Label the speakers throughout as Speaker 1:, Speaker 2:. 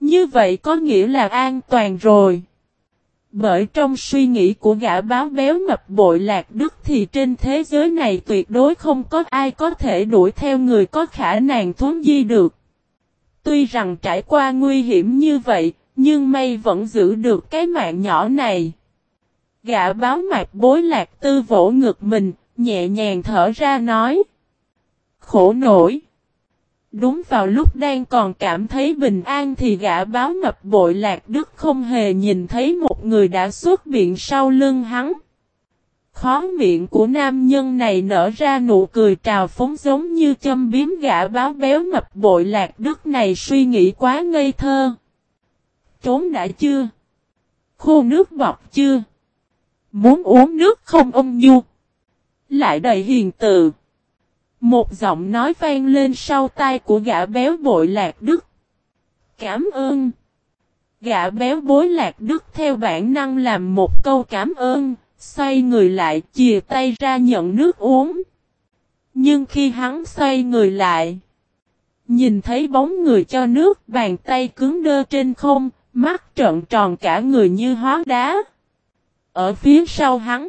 Speaker 1: Như vậy có nghĩa là an toàn rồi. Bởi trong suy nghĩ của gã báo béo mập bội lạc đức thì trên thế giới này tuyệt đối không có ai có thể đuổi theo người có khả năng thốn di được. Tuy rằng trải qua nguy hiểm như vậy, nhưng may vẫn giữ được cái mạng nhỏ này. Gã báo mạc bối lạc tư vỗ ngực mình, nhẹ nhàng thở ra nói. Khổ nổi. Đúng vào lúc đang còn cảm thấy bình an thì gã báo mập bội lạc đức không hề nhìn thấy một người đã xuất viện sau lưng hắn. Khó miệng của nam nhân này nở ra nụ cười trào phóng giống như châm biếm gã báo béo mập bội lạc đức này suy nghĩ quá ngây thơ. Trốn đã chưa? Khô nước bọt chưa? Muốn uống nước không ông nhu? Lại đầy hiền từ. Một giọng nói vang lên sau tai của gã béo bội lạc đức. Cảm ơn. Gã béo bối lạc đức theo bản năng làm một câu cảm ơn, xoay người lại chìa tay ra nhận nước uống. Nhưng khi hắn xoay người lại, nhìn thấy bóng người cho nước bàn tay cứng đơ trên không, mắt trợn tròn cả người như hóa đá. Ở phía sau hắn,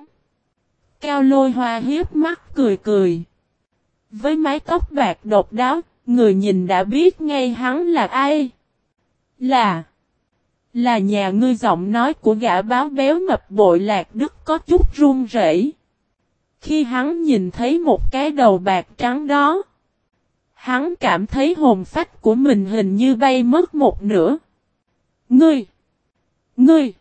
Speaker 1: cao lôi hoa hiếp mắt cười cười. Với mái tóc bạc độc đáo, người nhìn đã biết ngay hắn là ai. Là Là nhà ngươi giọng nói của gã báo béo mập bội lạc đức có chút run rẩy. Khi hắn nhìn thấy một cái đầu bạc trắng đó, hắn cảm thấy hồn phách của mình hình như bay mất một nửa. Ngươi! Ngươi!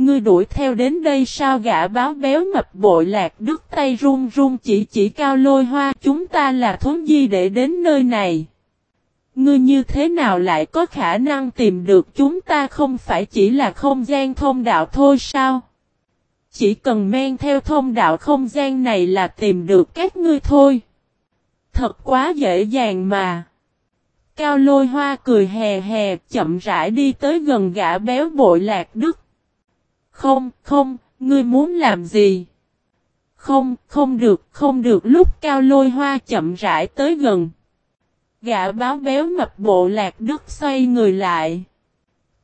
Speaker 1: Ngươi đuổi theo đến đây sao gã báo béo mập bội lạc đứt tay run run chỉ chỉ cao lôi hoa, chúng ta là thốn di để đến nơi này. Ngươi như thế nào lại có khả năng tìm được chúng ta không phải chỉ là không gian thông đạo thôi sao? Chỉ cần men theo thông đạo không gian này là tìm được các ngươi thôi. Thật quá dễ dàng mà. Cao lôi hoa cười hè hè, chậm rãi đi tới gần gã béo bội lạc đức. Không, không, ngươi muốn làm gì? Không, không được, không được lúc cao lôi hoa chậm rãi tới gần. Gã báo béo mập bộ lạc đức xoay người lại.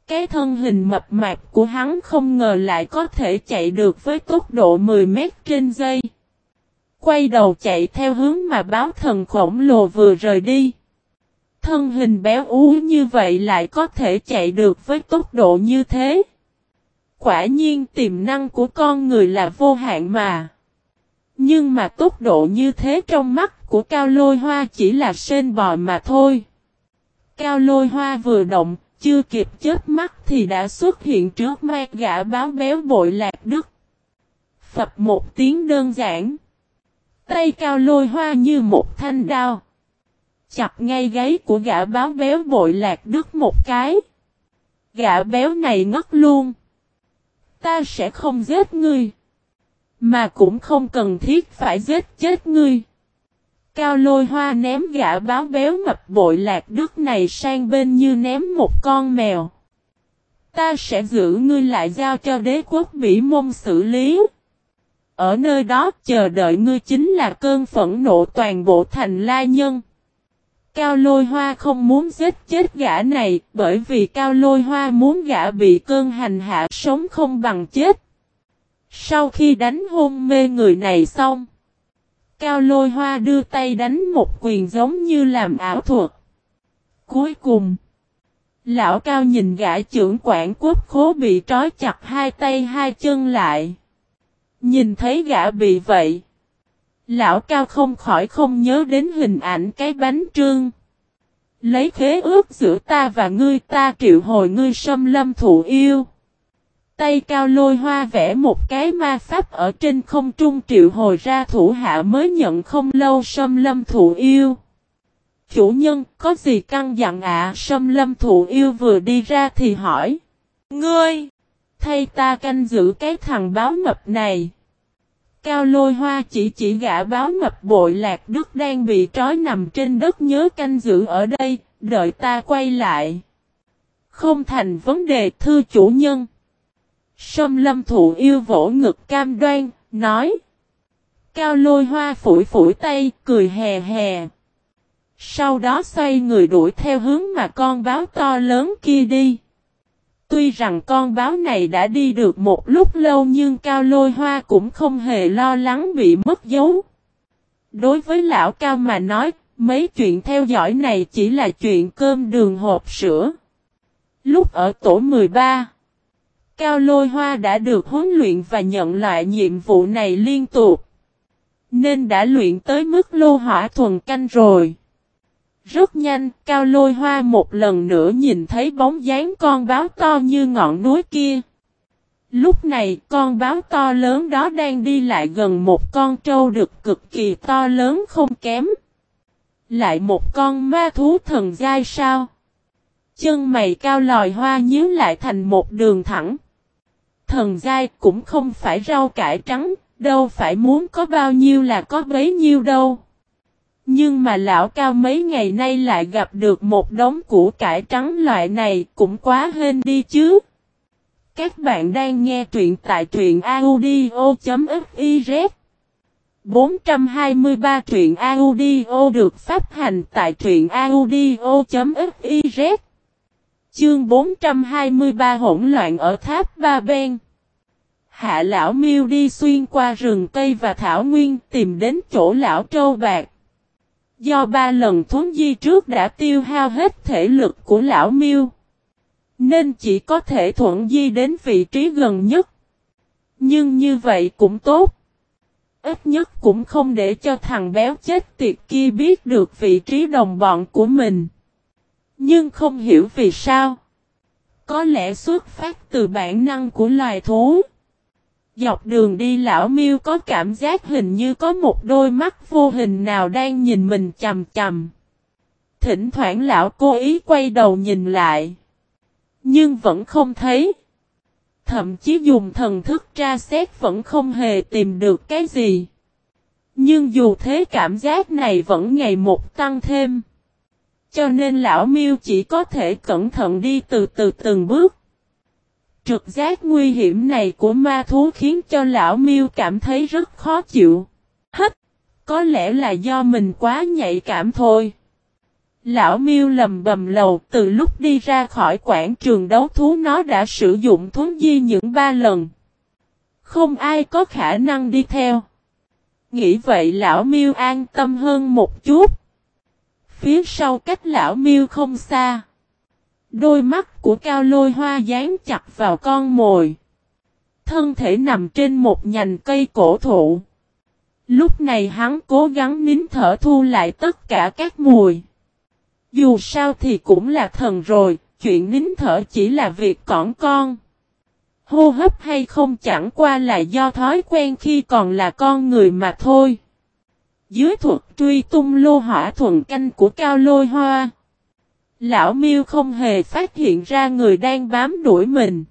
Speaker 1: Cái thân hình mập mạp của hắn không ngờ lại có thể chạy được với tốc độ 10 mét trên giây. Quay đầu chạy theo hướng mà báo thần khổng lồ vừa rời đi. Thân hình béo ú như vậy lại có thể chạy được với tốc độ như thế. Quả nhiên tiềm năng của con người là vô hạn mà. Nhưng mà tốc độ như thế trong mắt của cao lôi hoa chỉ là sên bò mà thôi. Cao lôi hoa vừa động, chưa kịp chết mắt thì đã xuất hiện trước mắt gã báo béo bội lạc đức. Phập một tiếng đơn giản. Tay cao lôi hoa như một thanh đao. Chặt ngay gáy của gã báo béo bội lạc đức một cái. Gã béo này ngất luôn. Ta sẽ không giết ngươi. Mà cũng không cần thiết phải giết chết ngươi. Cao lôi hoa ném gã báo béo mập bội lạc đức này sang bên như ném một con mèo. Ta sẽ giữ ngươi lại giao cho đế quốc Bỉ môn xử lý. Ở nơi đó chờ đợi ngươi chính là cơn phẫn nộ toàn bộ thành la nhân. Cao lôi hoa không muốn giết chết gã này bởi vì cao lôi hoa muốn gã bị cơn hành hạ sống không bằng chết. Sau khi đánh hôn mê người này xong, cao lôi hoa đưa tay đánh một quyền giống như làm ảo thuật. Cuối cùng, lão cao nhìn gã trưởng quản quốc khố bị trói chặt hai tay hai chân lại. Nhìn thấy gã bị vậy. Lão cao không khỏi không nhớ đến hình ảnh cái bánh trương. Lấy khế ước giữa ta và ngươi, ta triệu hồi ngươi xâm lâm thụ yêu. Tay cao lôi hoa vẽ một cái ma pháp ở trên không trung triệu hồi ra thủ hạ mới nhận không lâu xâm lâm thụ yêu. Chủ nhân, có gì căng dặn ạ à? xâm lâm thụ yêu vừa đi ra thì hỏi. Ngươi! Thay ta canh giữ cái thằng báo mập này. Cao lôi hoa chỉ chỉ gã báo mập bội lạc đức đang bị trói nằm trên đất nhớ canh giữ ở đây, đợi ta quay lại. Không thành vấn đề thư chủ nhân. Sâm lâm thụ yêu vỗ ngực cam đoan, nói. Cao lôi hoa phủi phủi tay, cười hè hè. Sau đó xoay người đuổi theo hướng mà con báo to lớn kia đi. Tuy rằng con báo này đã đi được một lúc lâu nhưng Cao Lôi Hoa cũng không hề lo lắng bị mất dấu. Đối với lão Cao mà nói, mấy chuyện theo dõi này chỉ là chuyện cơm đường hộp sữa. Lúc ở tổ 13, Cao Lôi Hoa đã được huấn luyện và nhận loại nhiệm vụ này liên tục. Nên đã luyện tới mức lô hỏa thuần canh rồi. Rất nhanh, Cao Lôi Hoa một lần nữa nhìn thấy bóng dáng con báo to như ngọn núi kia. Lúc này, con báo to lớn đó đang đi lại gần một con trâu được cực kỳ to lớn không kém. Lại một con ma thú thần giai sao? Chân mày cao lòi hoa nhíu lại thành một đường thẳng. Thần giai cũng không phải rau cải trắng, đâu phải muốn có bao nhiêu là có bấy nhiêu đâu. Nhưng mà lão cao mấy ngày nay lại gặp được một đống củ cải trắng loại này cũng quá hên đi chứ. Các bạn đang nghe truyện tại truyện audio.fiz 423 truyện audio được phát hành tại truyện audio.fiz Chương 423 hỗn loạn ở tháp Ba Ben Hạ lão miêu đi xuyên qua rừng cây và thảo nguyên tìm đến chỗ lão trâu bạc. Do ba lần thốn di trước đã tiêu hao hết thể lực của lão miêu. Nên chỉ có thể thuận di đến vị trí gần nhất. Nhưng như vậy cũng tốt. Ít nhất cũng không để cho thằng béo chết tiệt kia biết được vị trí đồng bọn của mình. Nhưng không hiểu vì sao. Có lẽ xuất phát từ bản năng của loài thú. Dọc đường đi lão miêu có cảm giác hình như có một đôi mắt vô hình nào đang nhìn mình chầm chầm. Thỉnh thoảng lão cố ý quay đầu nhìn lại. Nhưng vẫn không thấy. Thậm chí dùng thần thức tra xét vẫn không hề tìm được cái gì. Nhưng dù thế cảm giác này vẫn ngày một tăng thêm. Cho nên lão miêu chỉ có thể cẩn thận đi từ từ từng bước. Trực giác nguy hiểm này của ma thú khiến cho lão miêu cảm thấy rất khó chịu. Hết, Có lẽ là do mình quá nhạy cảm thôi. Lão miêu lầm bầm lầu từ lúc đi ra khỏi quảng trường đấu thú nó đã sử dụng thú di những ba lần. Không ai có khả năng đi theo. Nghĩ vậy lão miêu an tâm hơn một chút. Phía sau cách lão miêu không xa. Đôi mắt của cao lôi hoa dán chặt vào con mồi. Thân thể nằm trên một nhành cây cổ thụ. Lúc này hắn cố gắng nín thở thu lại tất cả các mùi. Dù sao thì cũng là thần rồi, chuyện nín thở chỉ là việc cỏn con. Hô hấp hay không chẳng qua là do thói quen khi còn là con người mà thôi. Dưới thuật truy tung lô hỏa thuần canh của cao lôi hoa. Lão miêu không hề phát hiện ra người đang bám đuổi mình.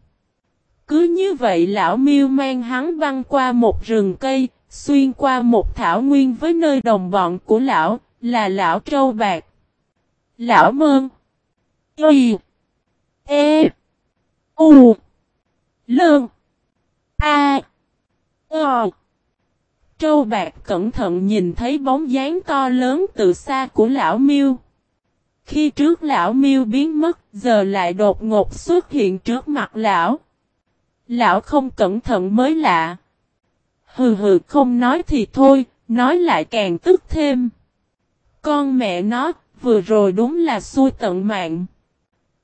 Speaker 1: Cứ như vậy lão miêu mang hắn băng qua một rừng cây, xuyên qua một thảo nguyên với nơi đồng bọn của lão, là lão trâu bạc. Lão mơn. Y. E. U. Lương. A. o Trâu bạc cẩn thận nhìn thấy bóng dáng to lớn từ xa của lão miêu. Khi trước lão miêu biến mất, giờ lại đột ngột xuất hiện trước mặt lão. Lão không cẩn thận mới lạ. Hừ hừ không nói thì thôi, nói lại càng tức thêm. Con mẹ nó, vừa rồi đúng là xui tận mạng.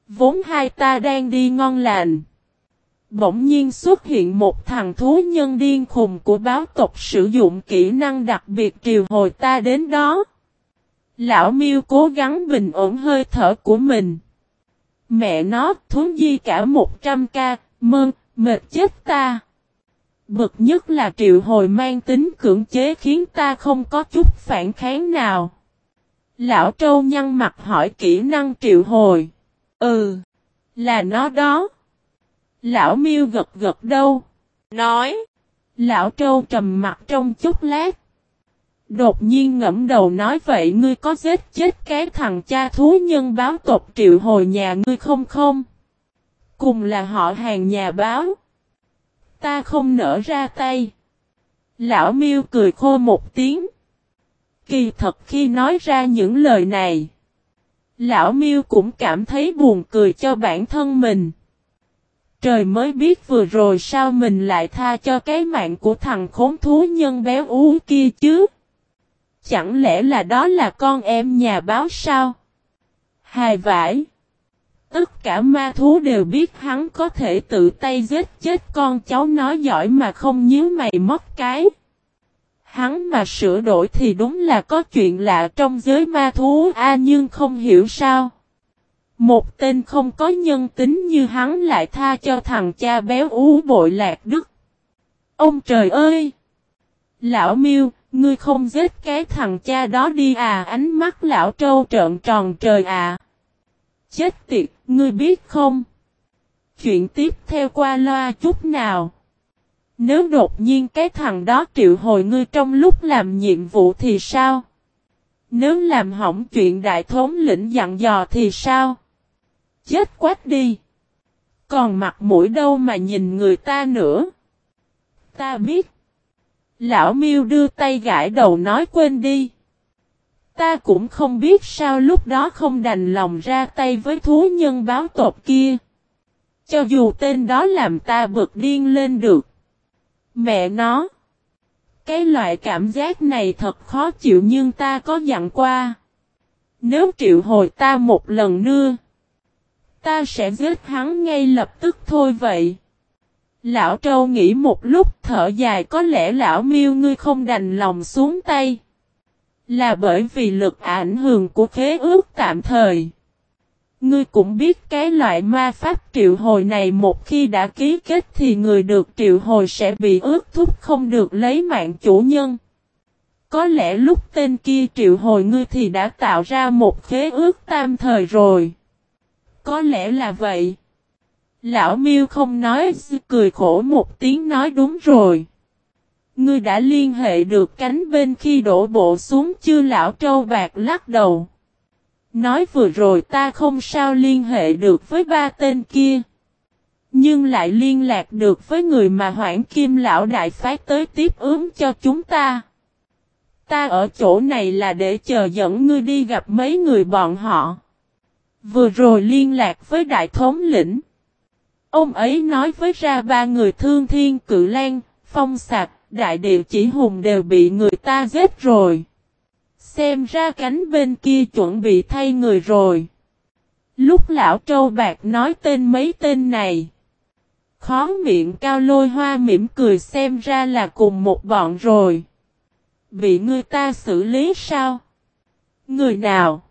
Speaker 1: Vốn hai ta đang đi ngon lành. Bỗng nhiên xuất hiện một thằng thú nhân điên khùng của báo tộc sử dụng kỹ năng đặc biệt triều hồi ta đến đó. Lão miêu cố gắng bình ổn hơi thở của mình. Mẹ nó thú di cả 100k, mơn, mệt chết ta. Bực nhất là triệu hồi mang tính cưỡng chế khiến ta không có chút phản kháng nào. Lão trâu nhăn mặt hỏi kỹ năng triệu hồi. Ừ, là nó đó. Lão miêu gật gật đâu. Nói. Lão trâu trầm mặt trong chút lát. Đột nhiên ngẫm đầu nói vậy, ngươi có giết chết cái thằng cha thú nhân báo tộc triệu hồi nhà ngươi không không? Cùng là họ hàng nhà báo. Ta không nở ra tay. Lão miêu cười khô một tiếng. Kỳ thật khi nói ra những lời này. Lão miêu cũng cảm thấy buồn cười cho bản thân mình. Trời mới biết vừa rồi sao mình lại tha cho cái mạng của thằng khốn thú nhân béo ú kia chứ. Chẳng lẽ là đó là con em nhà báo sao? Hài vải. Tất cả ma thú đều biết hắn có thể tự tay giết chết con cháu nó giỏi mà không nhíu mày mất cái. Hắn mà sửa đổi thì đúng là có chuyện lạ trong giới ma thú a nhưng không hiểu sao. Một tên không có nhân tính như hắn lại tha cho thằng cha béo ú bội lạc đức. Ông trời ơi! Lão miêu, ngươi không giết cái thằng cha đó đi à ánh mắt lão trâu trợn tròn trời à. Chết tiệt, ngươi biết không? Chuyện tiếp theo qua loa chút nào. Nếu đột nhiên cái thằng đó triệu hồi ngươi trong lúc làm nhiệm vụ thì sao? Nếu làm hỏng chuyện đại thống lĩnh dặn dò thì sao? Chết quát đi! Còn mặt mũi đâu mà nhìn người ta nữa? Ta biết. Lão miêu đưa tay gãi đầu nói quên đi. Ta cũng không biết sao lúc đó không đành lòng ra tay với thú nhân báo tộc kia. Cho dù tên đó làm ta bực điên lên được. Mẹ nó. Cái loại cảm giác này thật khó chịu nhưng ta có dặn qua. Nếu triệu hồi ta một lần nữa. Ta sẽ giết hắn ngay lập tức thôi vậy. Lão Trâu nghĩ một lúc, thở dài, có lẽ lão miêu ngươi không đành lòng xuống tay. Là bởi vì lực ảnh hưởng của khế ước tạm thời. Ngươi cũng biết cái loại ma pháp triệu hồi này một khi đã ký kết thì người được triệu hồi sẽ bị ước thúc không được lấy mạng chủ nhân. Có lẽ lúc tên kia triệu hồi ngươi thì đã tạo ra một khế ước tam thời rồi. Có lẽ là vậy. Lão miêu không nói, cười khổ một tiếng nói đúng rồi. Ngươi đã liên hệ được cánh bên khi đổ bộ xuống chưa lão trâu bạc lắc đầu. Nói vừa rồi ta không sao liên hệ được với ba tên kia. Nhưng lại liên lạc được với người mà hoảng kim lão đại phát tới tiếp ứng cho chúng ta. Ta ở chỗ này là để chờ dẫn ngươi đi gặp mấy người bọn họ. Vừa rồi liên lạc với đại thống lĩnh. Ông ấy nói với ra ba người thương thiên cự lan, phong sạc, đại địa chỉ hùng đều bị người ta giết rồi. Xem ra cánh bên kia chuẩn bị thay người rồi. Lúc lão trâu bạc nói tên mấy tên này. Khó miệng cao lôi hoa mỉm cười xem ra là cùng một bọn rồi. Bị người ta xử lý sao? Người nào?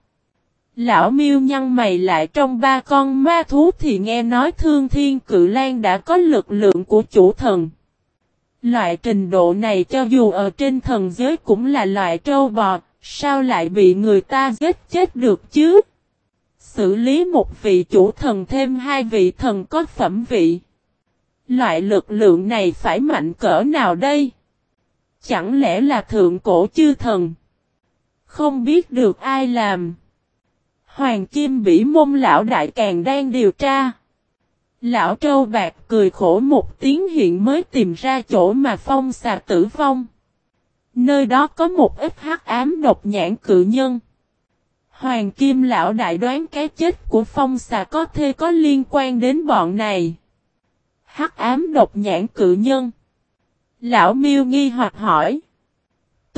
Speaker 1: Lão miêu nhăn mày lại trong ba con ma thú thì nghe nói thương thiên cự lan đã có lực lượng của chủ thần. Loại trình độ này cho dù ở trên thần giới cũng là loại trâu bò, sao lại bị người ta giết chết được chứ? Xử lý một vị chủ thần thêm hai vị thần có phẩm vị. Loại lực lượng này phải mạnh cỡ nào đây? Chẳng lẽ là thượng cổ chư thần? Không biết được ai làm. Hoàng Kim Bỉ mông lão đại càng đang điều tra. Lão trâu bạc cười khổ một tiếng hiện mới tìm ra chỗ mà phong xà tử vong. Nơi đó có một ít hắc ám độc nhãn cự nhân. Hoàng Kim lão đại đoán cái chết của phong xà có thể có liên quan đến bọn này. Hắc ám độc nhãn cự nhân. Lão miêu nghi hoặc hỏi.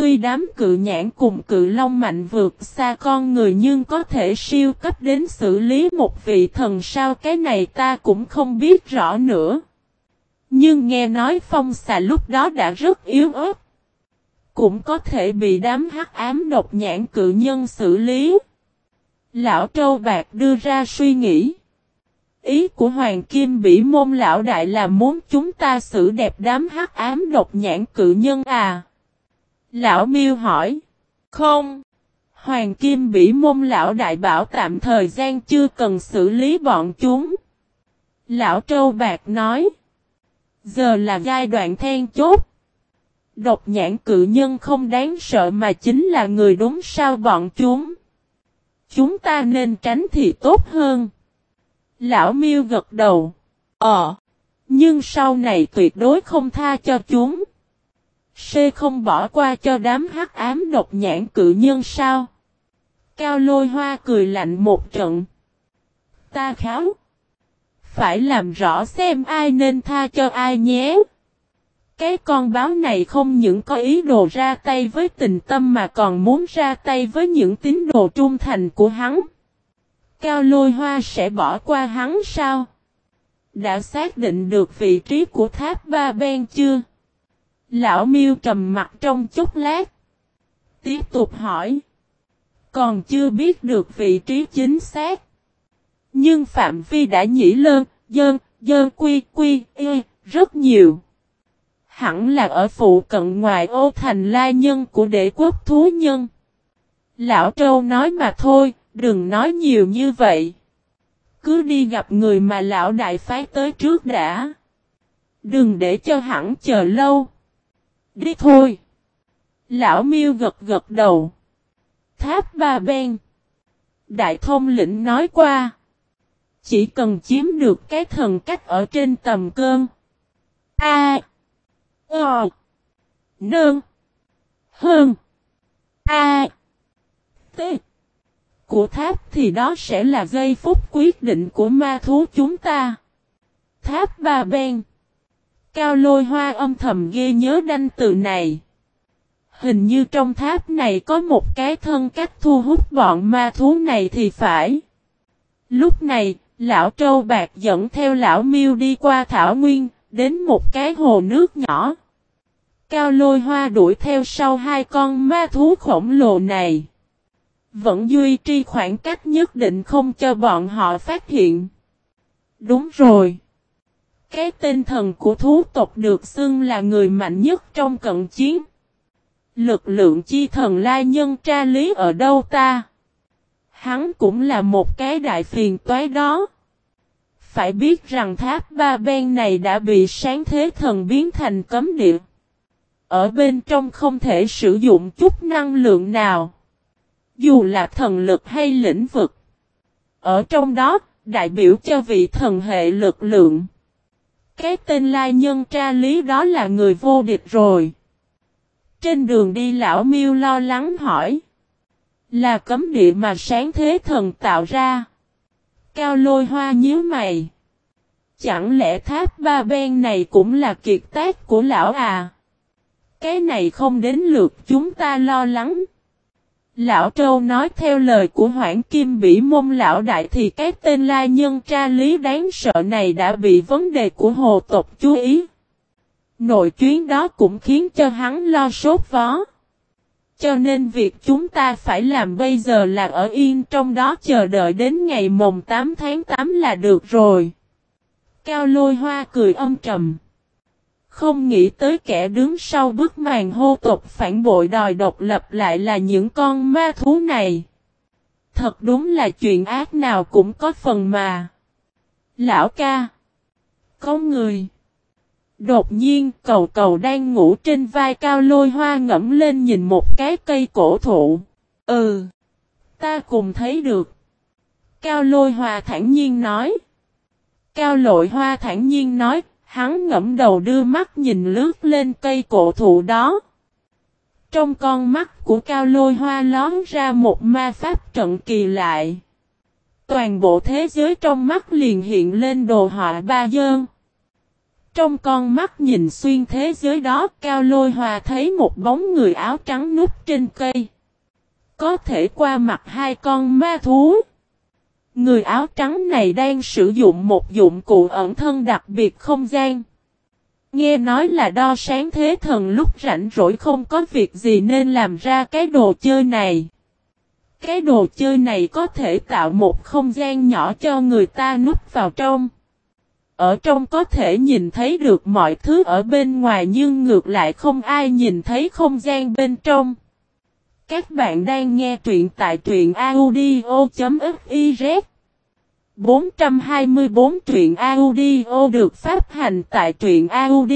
Speaker 1: Tuy đám cự nhãn cùng cự long mạnh vượt xa con người nhưng có thể siêu cấp đến xử lý một vị thần sao cái này ta cũng không biết rõ nữa. Nhưng nghe nói phong xà lúc đó đã rất yếu ớt. Cũng có thể bị đám hắc ám độc nhãn cự nhân xử lý. Lão Trâu Bạc đưa ra suy nghĩ. Ý của Hoàng Kim Bỉ môn lão đại là muốn chúng ta xử đẹp đám hắc ám độc nhãn cự nhân à. Lão miêu hỏi. Không. Hoàng Kim Bỉ môn lão đại bảo tạm thời gian chưa cần xử lý bọn chúng. Lão Trâu Bạc nói. Giờ là giai đoạn then chốt. Độc nhãn cự nhân không đáng sợ mà chính là người đúng sao bọn chúng. Chúng ta nên tránh thì tốt hơn. Lão miêu gật đầu. Ờ. Nhưng sau này tuyệt đối không tha cho chúng. Xê không bỏ qua cho đám hắc ám độc nhãn cự nhân sao? Cao lôi hoa cười lạnh một trận. Ta kháo. Phải làm rõ xem ai nên tha cho ai nhé. Cái con báo này không những có ý đồ ra tay với tình tâm mà còn muốn ra tay với những tín đồ trung thành của hắn. Cao lôi hoa sẽ bỏ qua hắn sao? Đã xác định được vị trí của tháp ba ben chưa? Lão miêu trầm mặt trong chút lát. Tiếp tục hỏi. Còn chưa biết được vị trí chính xác. Nhưng phạm vi đã nhĩ lơn, dơn, dơn quy quy, y, rất nhiều. Hẳn là ở phụ cận ngoài ô thành la nhân của đệ quốc thú nhân. Lão Trâu nói mà thôi, đừng nói nhiều như vậy. Cứ đi gặp người mà lão đại phái tới trước đã. Đừng để cho hẳn chờ lâu. Đi thôi. Lão miêu gật gật đầu. Tháp ba ben. Đại thông lĩnh nói qua. Chỉ cần chiếm được cái thần cách ở trên tầm cơn. A. Ờ. Nương. Hơn. A. T. Của tháp thì đó sẽ là giây phút quyết định của ma thú chúng ta. Tháp ba ben. Cao lôi hoa âm thầm ghê nhớ đanh từ này. Hình như trong tháp này có một cái thân cách thu hút bọn ma thú này thì phải. Lúc này, lão trâu bạc dẫn theo lão miêu đi qua thảo nguyên, đến một cái hồ nước nhỏ. Cao lôi hoa đuổi theo sau hai con ma thú khổng lồ này. Vẫn duy trì khoảng cách nhất định không cho bọn họ phát hiện. Đúng rồi. Cái tên thần của thú tộc được xưng là người mạnh nhất trong cận chiến. Lực lượng chi thần lai nhân tra lý ở đâu ta? Hắn cũng là một cái đại phiền toái đó. Phải biết rằng tháp ba ben này đã bị sáng thế thần biến thành cấm địa. Ở bên trong không thể sử dụng chút năng lượng nào. Dù là thần lực hay lĩnh vực. Ở trong đó, đại biểu cho vị thần hệ lực lượng. Cái tên lai nhân tra lý đó là người vô địch rồi. Trên đường đi lão miêu lo lắng hỏi. Là cấm địa mà sáng thế thần tạo ra. Cao lôi hoa nhíu mày. Chẳng lẽ tháp ba bên này cũng là kiệt tác của lão à? Cái này không đến lượt chúng ta lo lắng. Lão Trâu nói theo lời của Hoảng Kim Bỉ Môn Lão Đại thì cái tên la nhân tra lý đáng sợ này đã bị vấn đề của hồ tộc chú ý. Nội chuyến đó cũng khiến cho hắn lo sốt vó. Cho nên việc chúng ta phải làm bây giờ là ở yên trong đó chờ đợi đến ngày mồng 8 tháng 8 là được rồi. Cao lôi hoa cười âm trầm. Không nghĩ tới kẻ đứng sau bức màn hô tục phản bội đòi độc lập lại là những con ma thú này. Thật đúng là chuyện ác nào cũng có phần mà. Lão ca. Có người. Đột nhiên, cầu cầu đang ngủ trên vai cao lôi hoa ngẫm lên nhìn một cái cây cổ thụ. Ừ. Ta cùng thấy được. Cao lôi hoa thản nhiên nói. Cao lội hoa thản nhiên nói Hắn ngẫm đầu đưa mắt nhìn lướt lên cây cổ thụ đó. Trong con mắt của cao lôi hoa lón ra một ma pháp trận kỳ lại. Toàn bộ thế giới trong mắt liền hiện lên đồ họa ba dơn. Trong con mắt nhìn xuyên thế giới đó, cao lôi hoa thấy một bóng người áo trắng núp trên cây. Có thể qua mặt hai con ma thú. Người áo trắng này đang sử dụng một dụng cụ ẩn thân đặc biệt không gian. Nghe nói là đo sáng thế thần lúc rảnh rỗi không có việc gì nên làm ra cái đồ chơi này. Cái đồ chơi này có thể tạo một không gian nhỏ cho người ta núp vào trong. Ở trong có thể nhìn thấy được mọi thứ ở bên ngoài nhưng ngược lại không ai nhìn thấy không gian bên trong. Các bạn đang nghe truyện tại truyện audio.fiz 424 truyện audio được phát hành tại truyện audio.fiz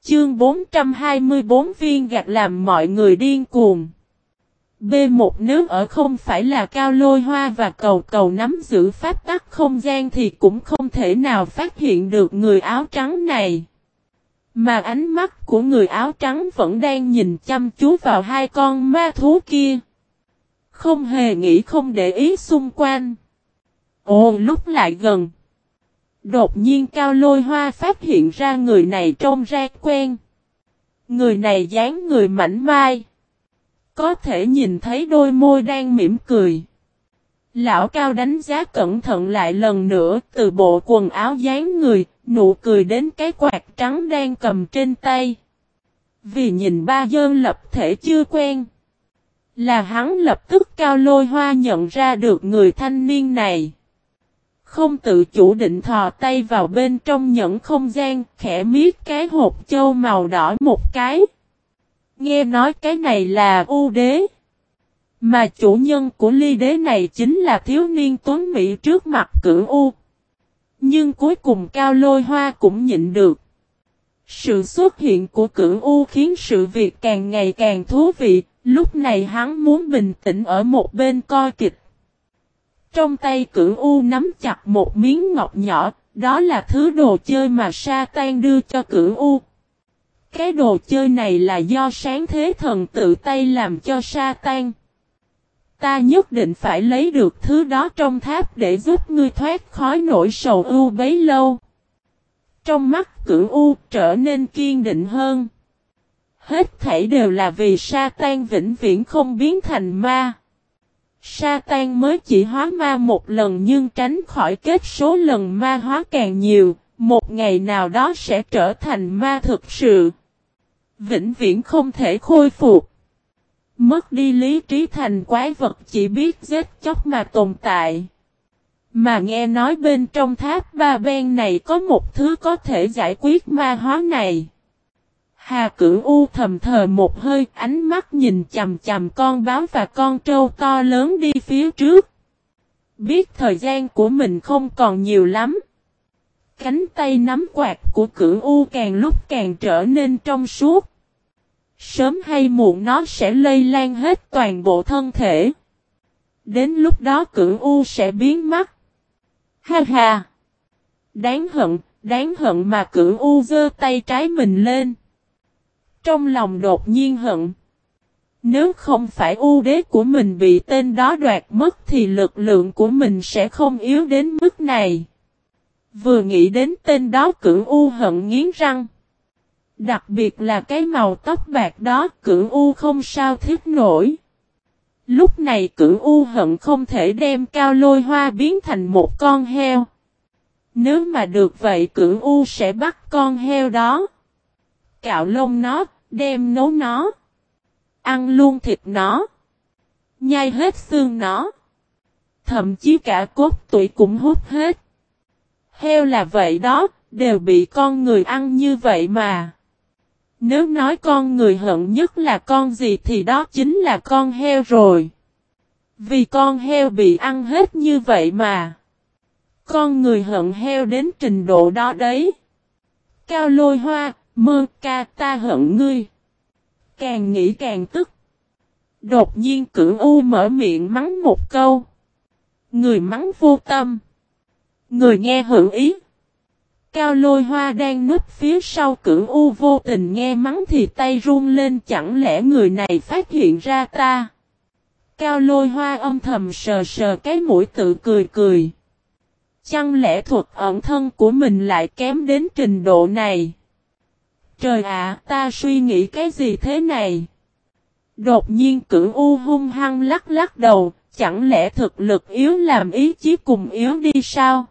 Speaker 1: Chương 424 viên gạch làm mọi người điên cuồng. B1 nếu ở không phải là cao lôi hoa và cầu cầu nắm giữ pháp tắc không gian thì cũng không thể nào phát hiện được người áo trắng này. Mà ánh mắt của người áo trắng vẫn đang nhìn chăm chú vào hai con ma thú kia. Không hề nghĩ không để ý xung quanh. Ồ lúc lại gần. Đột nhiên cao lôi hoa phát hiện ra người này trông ra quen. Người này dáng người mảnh mai. Có thể nhìn thấy đôi môi đang mỉm cười. Lão cao đánh giá cẩn thận lại lần nữa từ bộ quần áo dáng người, nụ cười đến cái quạt trắng đang cầm trên tay. Vì nhìn ba dơn lập thể chưa quen. Là hắn lập tức cao lôi hoa nhận ra được người thanh niên này. Không tự chủ định thò tay vào bên trong nhẫn không gian, khẽ miết cái hộp châu màu đỏ một cái. Nghe nói cái này là u đế. Mà chủ nhân của ly đế này chính là thiếu niên tuấn Mỹ trước mặt cửu u. Nhưng cuối cùng cao lôi hoa cũng nhịn được. Sự xuất hiện của cửu u khiến sự việc càng ngày càng thú vị, lúc này hắn muốn bình tĩnh ở một bên coi kịch. Trong tay cửu u nắm chặt một miếng ngọc nhỏ, đó là thứ đồ chơi mà sa tan đưa cho cửu u. Cái đồ chơi này là do sáng thế thần tự tay làm cho sa tan. Ta nhất định phải lấy được thứ đó trong tháp để giúp ngươi thoát khói nỗi sầu ưu bấy lâu. Trong mắt cửu u trở nên kiên định hơn. Hết thảy đều là vì sa tan vĩnh viễn không biến thành ma. Sa tan mới chỉ hóa ma một lần nhưng tránh khỏi kết số lần ma hóa càng nhiều, một ngày nào đó sẽ trở thành ma thực sự. Vĩnh viễn không thể khôi phục. Mất đi lý trí thành quái vật chỉ biết giết chóc mà tồn tại. Mà nghe nói bên trong tháp ba bên này có một thứ có thể giải quyết ma hóa này. Hà cửu u thầm thờ một hơi, ánh mắt nhìn chầm chầm con báo và con trâu to lớn đi phía trước. Biết thời gian của mình không còn nhiều lắm. Cánh tay nắm quạt của cửu u càng lúc càng trở nên trong suốt. Sớm hay muộn nó sẽ lây lan hết toàn bộ thân thể. Đến lúc đó cửu u sẽ biến mất. Ha ha! Đáng hận, đáng hận mà cửu u giơ tay trái mình lên. Trong lòng đột nhiên hận. Nếu không phải u đế của mình bị tên đó đoạt mất thì lực lượng của mình sẽ không yếu đến mức này. Vừa nghĩ đến tên đó cửu u hận nghiến răng. Đặc biệt là cái màu tóc bạc đó cửu u không sao thiết nổi. Lúc này cửu u hận không thể đem cao lôi hoa biến thành một con heo. Nếu mà được vậy cửu u sẽ bắt con heo đó. Cạo lông nó, đem nấu nó. Ăn luôn thịt nó. Nhai hết xương nó. Thậm chí cả cốt tủy cũng hút hết. Heo là vậy đó, đều bị con người ăn như vậy mà. Nếu nói con người hận nhất là con gì thì đó chính là con heo rồi. Vì con heo bị ăn hết như vậy mà. Con người hận heo đến trình độ đó đấy. Cao lôi hoa, mơ ca ta hận ngươi. Càng nghĩ càng tức. Đột nhiên cửu u mở miệng mắng một câu. Người mắng vô tâm. Người nghe hưởng ý. Cao lôi hoa đang núp phía sau cửu u vô tình nghe mắng thì tay run lên chẳng lẽ người này phát hiện ra ta. Cao lôi hoa âm thầm sờ sờ cái mũi tự cười cười. Chẳng lẽ thuật ẩn thân của mình lại kém đến trình độ này? Trời ạ, ta suy nghĩ cái gì thế này? Đột nhiên cửu u hung hăng lắc lắc đầu, chẳng lẽ thực lực yếu làm ý chí cùng yếu đi sao?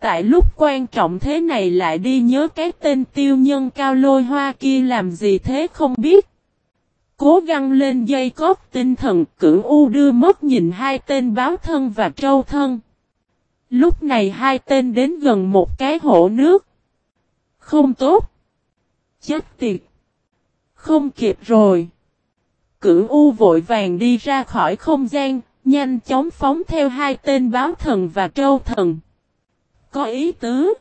Speaker 1: Tại lúc quan trọng thế này lại đi nhớ cái tên tiêu nhân cao lôi hoa kia làm gì thế không biết. Cố gắng lên dây cốt tinh thần cửu u đưa mất nhìn hai tên báo thân và trâu thân. Lúc này hai tên đến gần một cái hổ nước. Không tốt. Chết tiệt. Không kịp rồi. Cửu u vội vàng đi ra khỏi không gian, nhanh chóng phóng theo hai tên báo thần và trâu thần. Có ý tứ.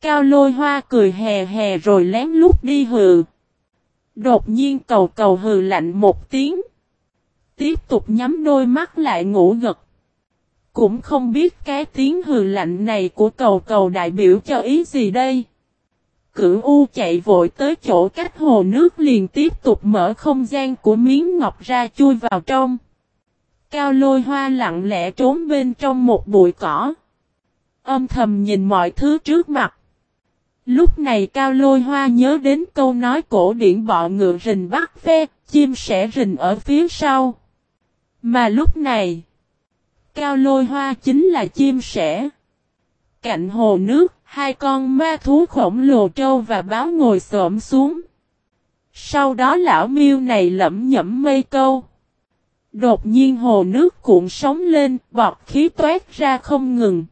Speaker 1: Cao lôi hoa cười hè hè rồi lén lút đi hừ. Đột nhiên cầu cầu hừ lạnh một tiếng. Tiếp tục nhắm đôi mắt lại ngủ gật. Cũng không biết cái tiếng hừ lạnh này của cầu cầu đại biểu cho ý gì đây. cửu U chạy vội tới chỗ cách hồ nước liền tiếp tục mở không gian của miếng ngọc ra chui vào trong. Cao lôi hoa lặng lẽ trốn bên trong một bụi cỏ. Âm thầm nhìn mọi thứ trước mặt. Lúc này cao lôi hoa nhớ đến câu nói cổ điển bọ ngựa rình bắt ve, chim sẻ rình ở phía sau. Mà lúc này, cao lôi hoa chính là chim sẻ. Cạnh hồ nước, hai con ma thú khổng lồ trâu và báo ngồi xổm xuống. Sau đó lão miêu này lẩm nhẩm mây câu. Đột nhiên hồ nước cuộn sóng lên, bọt khí toát ra không ngừng.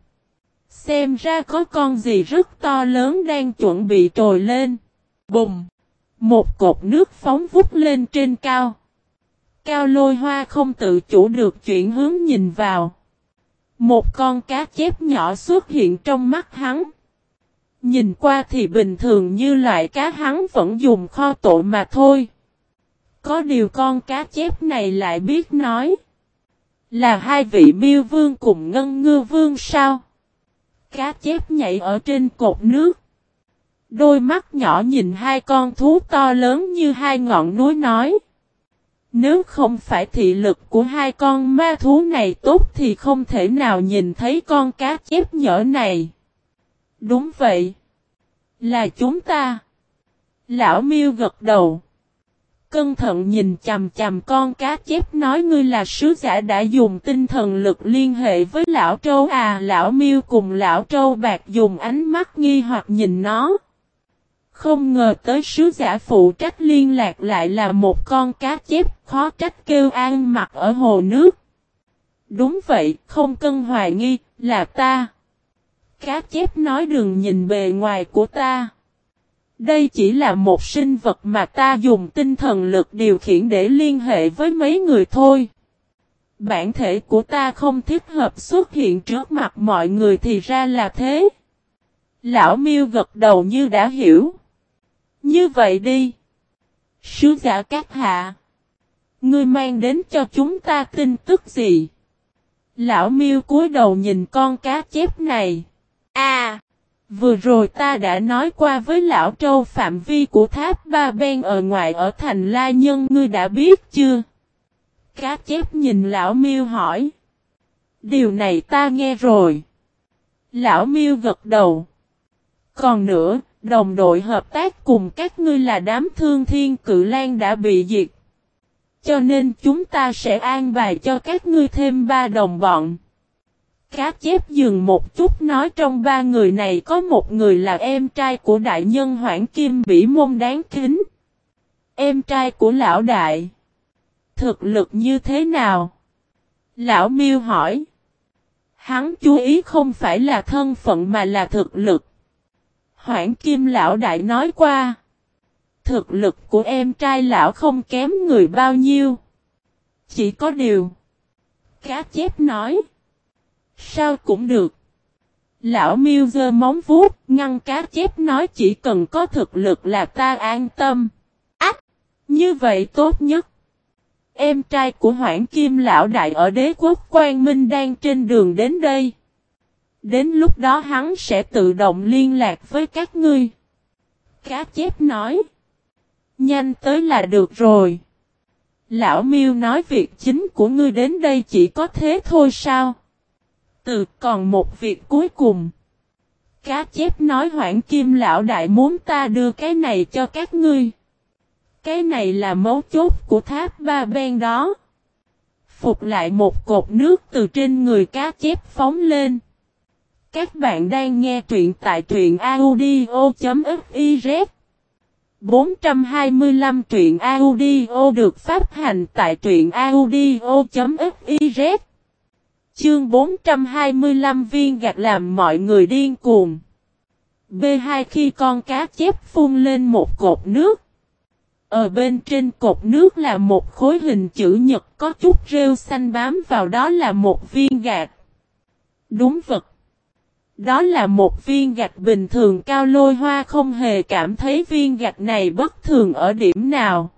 Speaker 1: Xem ra có con gì rất to lớn đang chuẩn bị trồi lên. Bùng! Một cột nước phóng vút lên trên cao. Cao lôi hoa không tự chủ được chuyển hướng nhìn vào. Một con cá chép nhỏ xuất hiện trong mắt hắn. Nhìn qua thì bình thường như loại cá hắn vẫn dùng kho tội mà thôi. Có điều con cá chép này lại biết nói. Là hai vị miêu vương cùng ngân ngư vương sao? Cá chép nhảy ở trên cột nước. Đôi mắt nhỏ nhìn hai con thú to lớn như hai ngọn núi nói. Nếu không phải thị lực của hai con ma thú này tốt thì không thể nào nhìn thấy con cá chép nhỏ này. Đúng vậy. Là chúng ta. Lão miêu gật đầu. Cân thận nhìn chằm chằm con cá chép nói ngươi là sứ giả đã dùng tinh thần lực liên hệ với lão trâu à lão miêu cùng lão trâu bạc dùng ánh mắt nghi hoặc nhìn nó. Không ngờ tới sứ giả phụ trách liên lạc lại là một con cá chép khó trách kêu an mặc ở hồ nước. Đúng vậy, không cân hoài nghi, là ta. Cá chép nói đừng nhìn bề ngoài của ta. Đây chỉ là một sinh vật mà ta dùng tinh thần lực điều khiển để liên hệ với mấy người thôi. Bản thể của ta không thích hợp xuất hiện trước mặt mọi người thì ra là thế. Lão miêu gật đầu như đã hiểu. Như vậy đi. Sứ giả các hạ. Ngươi mang đến cho chúng ta tin tức gì? Lão miêu cúi đầu nhìn con cá chép này. À! Vừa rồi ta đã nói qua với lão trâu phạm vi của tháp ba ben ở ngoài ở thành la nhân ngươi đã biết chưa? Cá chép nhìn lão miêu hỏi. Điều này ta nghe rồi. Lão miêu gật đầu. Còn nữa, đồng đội hợp tác cùng các ngươi là đám thương thiên cự lan đã bị diệt. Cho nên chúng ta sẽ an bài cho các ngươi thêm ba đồng bọn. Cá chép dừng một chút nói trong ba người này có một người là em trai của đại nhân Hoảng Kim Bỉ Môn đáng kính. Em trai của lão đại. Thực lực như thế nào? Lão miêu hỏi. Hắn chú ý không phải là thân phận mà là thực lực. Hoảng Kim lão đại nói qua. Thực lực của em trai lão không kém người bao nhiêu. Chỉ có điều. Cá chép nói. Sao cũng được. Lão miêu giơ móng vuốt, ngăn cá chép nói chỉ cần có thực lực là ta an tâm. Ách! Như vậy tốt nhất. Em trai của Hoảng Kim Lão Đại ở đế quốc Quang Minh đang trên đường đến đây. Đến lúc đó hắn sẽ tự động liên lạc với các ngươi. Cá chép nói. Nhanh tới là được rồi. Lão miêu nói việc chính của ngươi đến đây chỉ có thế thôi sao? Từ còn một việc cuối cùng. Cá chép nói hoảng kim lão đại muốn ta đưa cái này cho các ngươi. Cái này là mấu chốt của tháp ba ben đó. Phục lại một cột nước từ trên người cá chép phóng lên. Các bạn đang nghe truyện tại truyện audio.fiz 425 truyện audio được phát hành tại truyện audio.fiz Chương 425 viên gạt làm mọi người điên cuồng. B2 khi con cá chép phun lên một cột nước. Ở bên trên cột nước là một khối hình chữ nhật có chút rêu xanh bám vào đó là một viên gạt. Đúng vật. Đó là một viên gạch bình thường cao lôi hoa không hề cảm thấy viên gạch này bất thường ở điểm nào.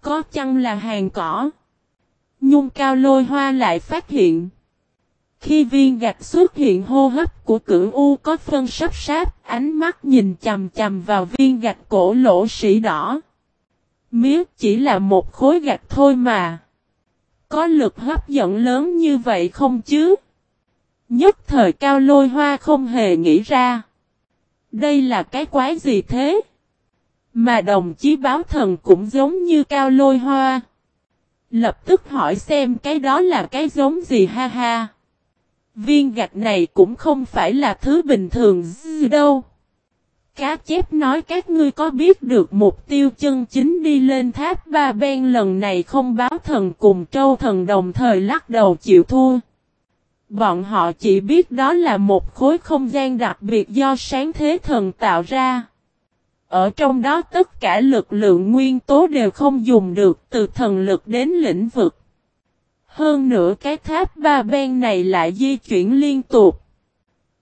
Speaker 1: Có chăng là hàng cỏ. Nhung cao lôi hoa lại phát hiện. Khi viên gạch xuất hiện hô hấp của cửu U có phân sắp sáp, ánh mắt nhìn chầm chầm vào viên gạch cổ lỗ sĩ đỏ. miếu chỉ là một khối gạch thôi mà. Có lực hấp dẫn lớn như vậy không chứ? Nhất thời cao lôi hoa không hề nghĩ ra. Đây là cái quái gì thế? Mà đồng chí báo thần cũng giống như cao lôi hoa. Lập tức hỏi xem cái đó là cái giống gì ha ha. Viên gạch này cũng không phải là thứ bình thường gì đâu. Cá chép nói các ngươi có biết được mục tiêu chân chính đi lên tháp ba ben lần này không báo thần cùng trâu thần đồng thời lắc đầu chịu thua. Bọn họ chỉ biết đó là một khối không gian đặc biệt do sáng thế thần tạo ra. Ở trong đó tất cả lực lượng nguyên tố đều không dùng được từ thần lực đến lĩnh vực. Hơn nữa cái tháp ba ben này lại di chuyển liên tục.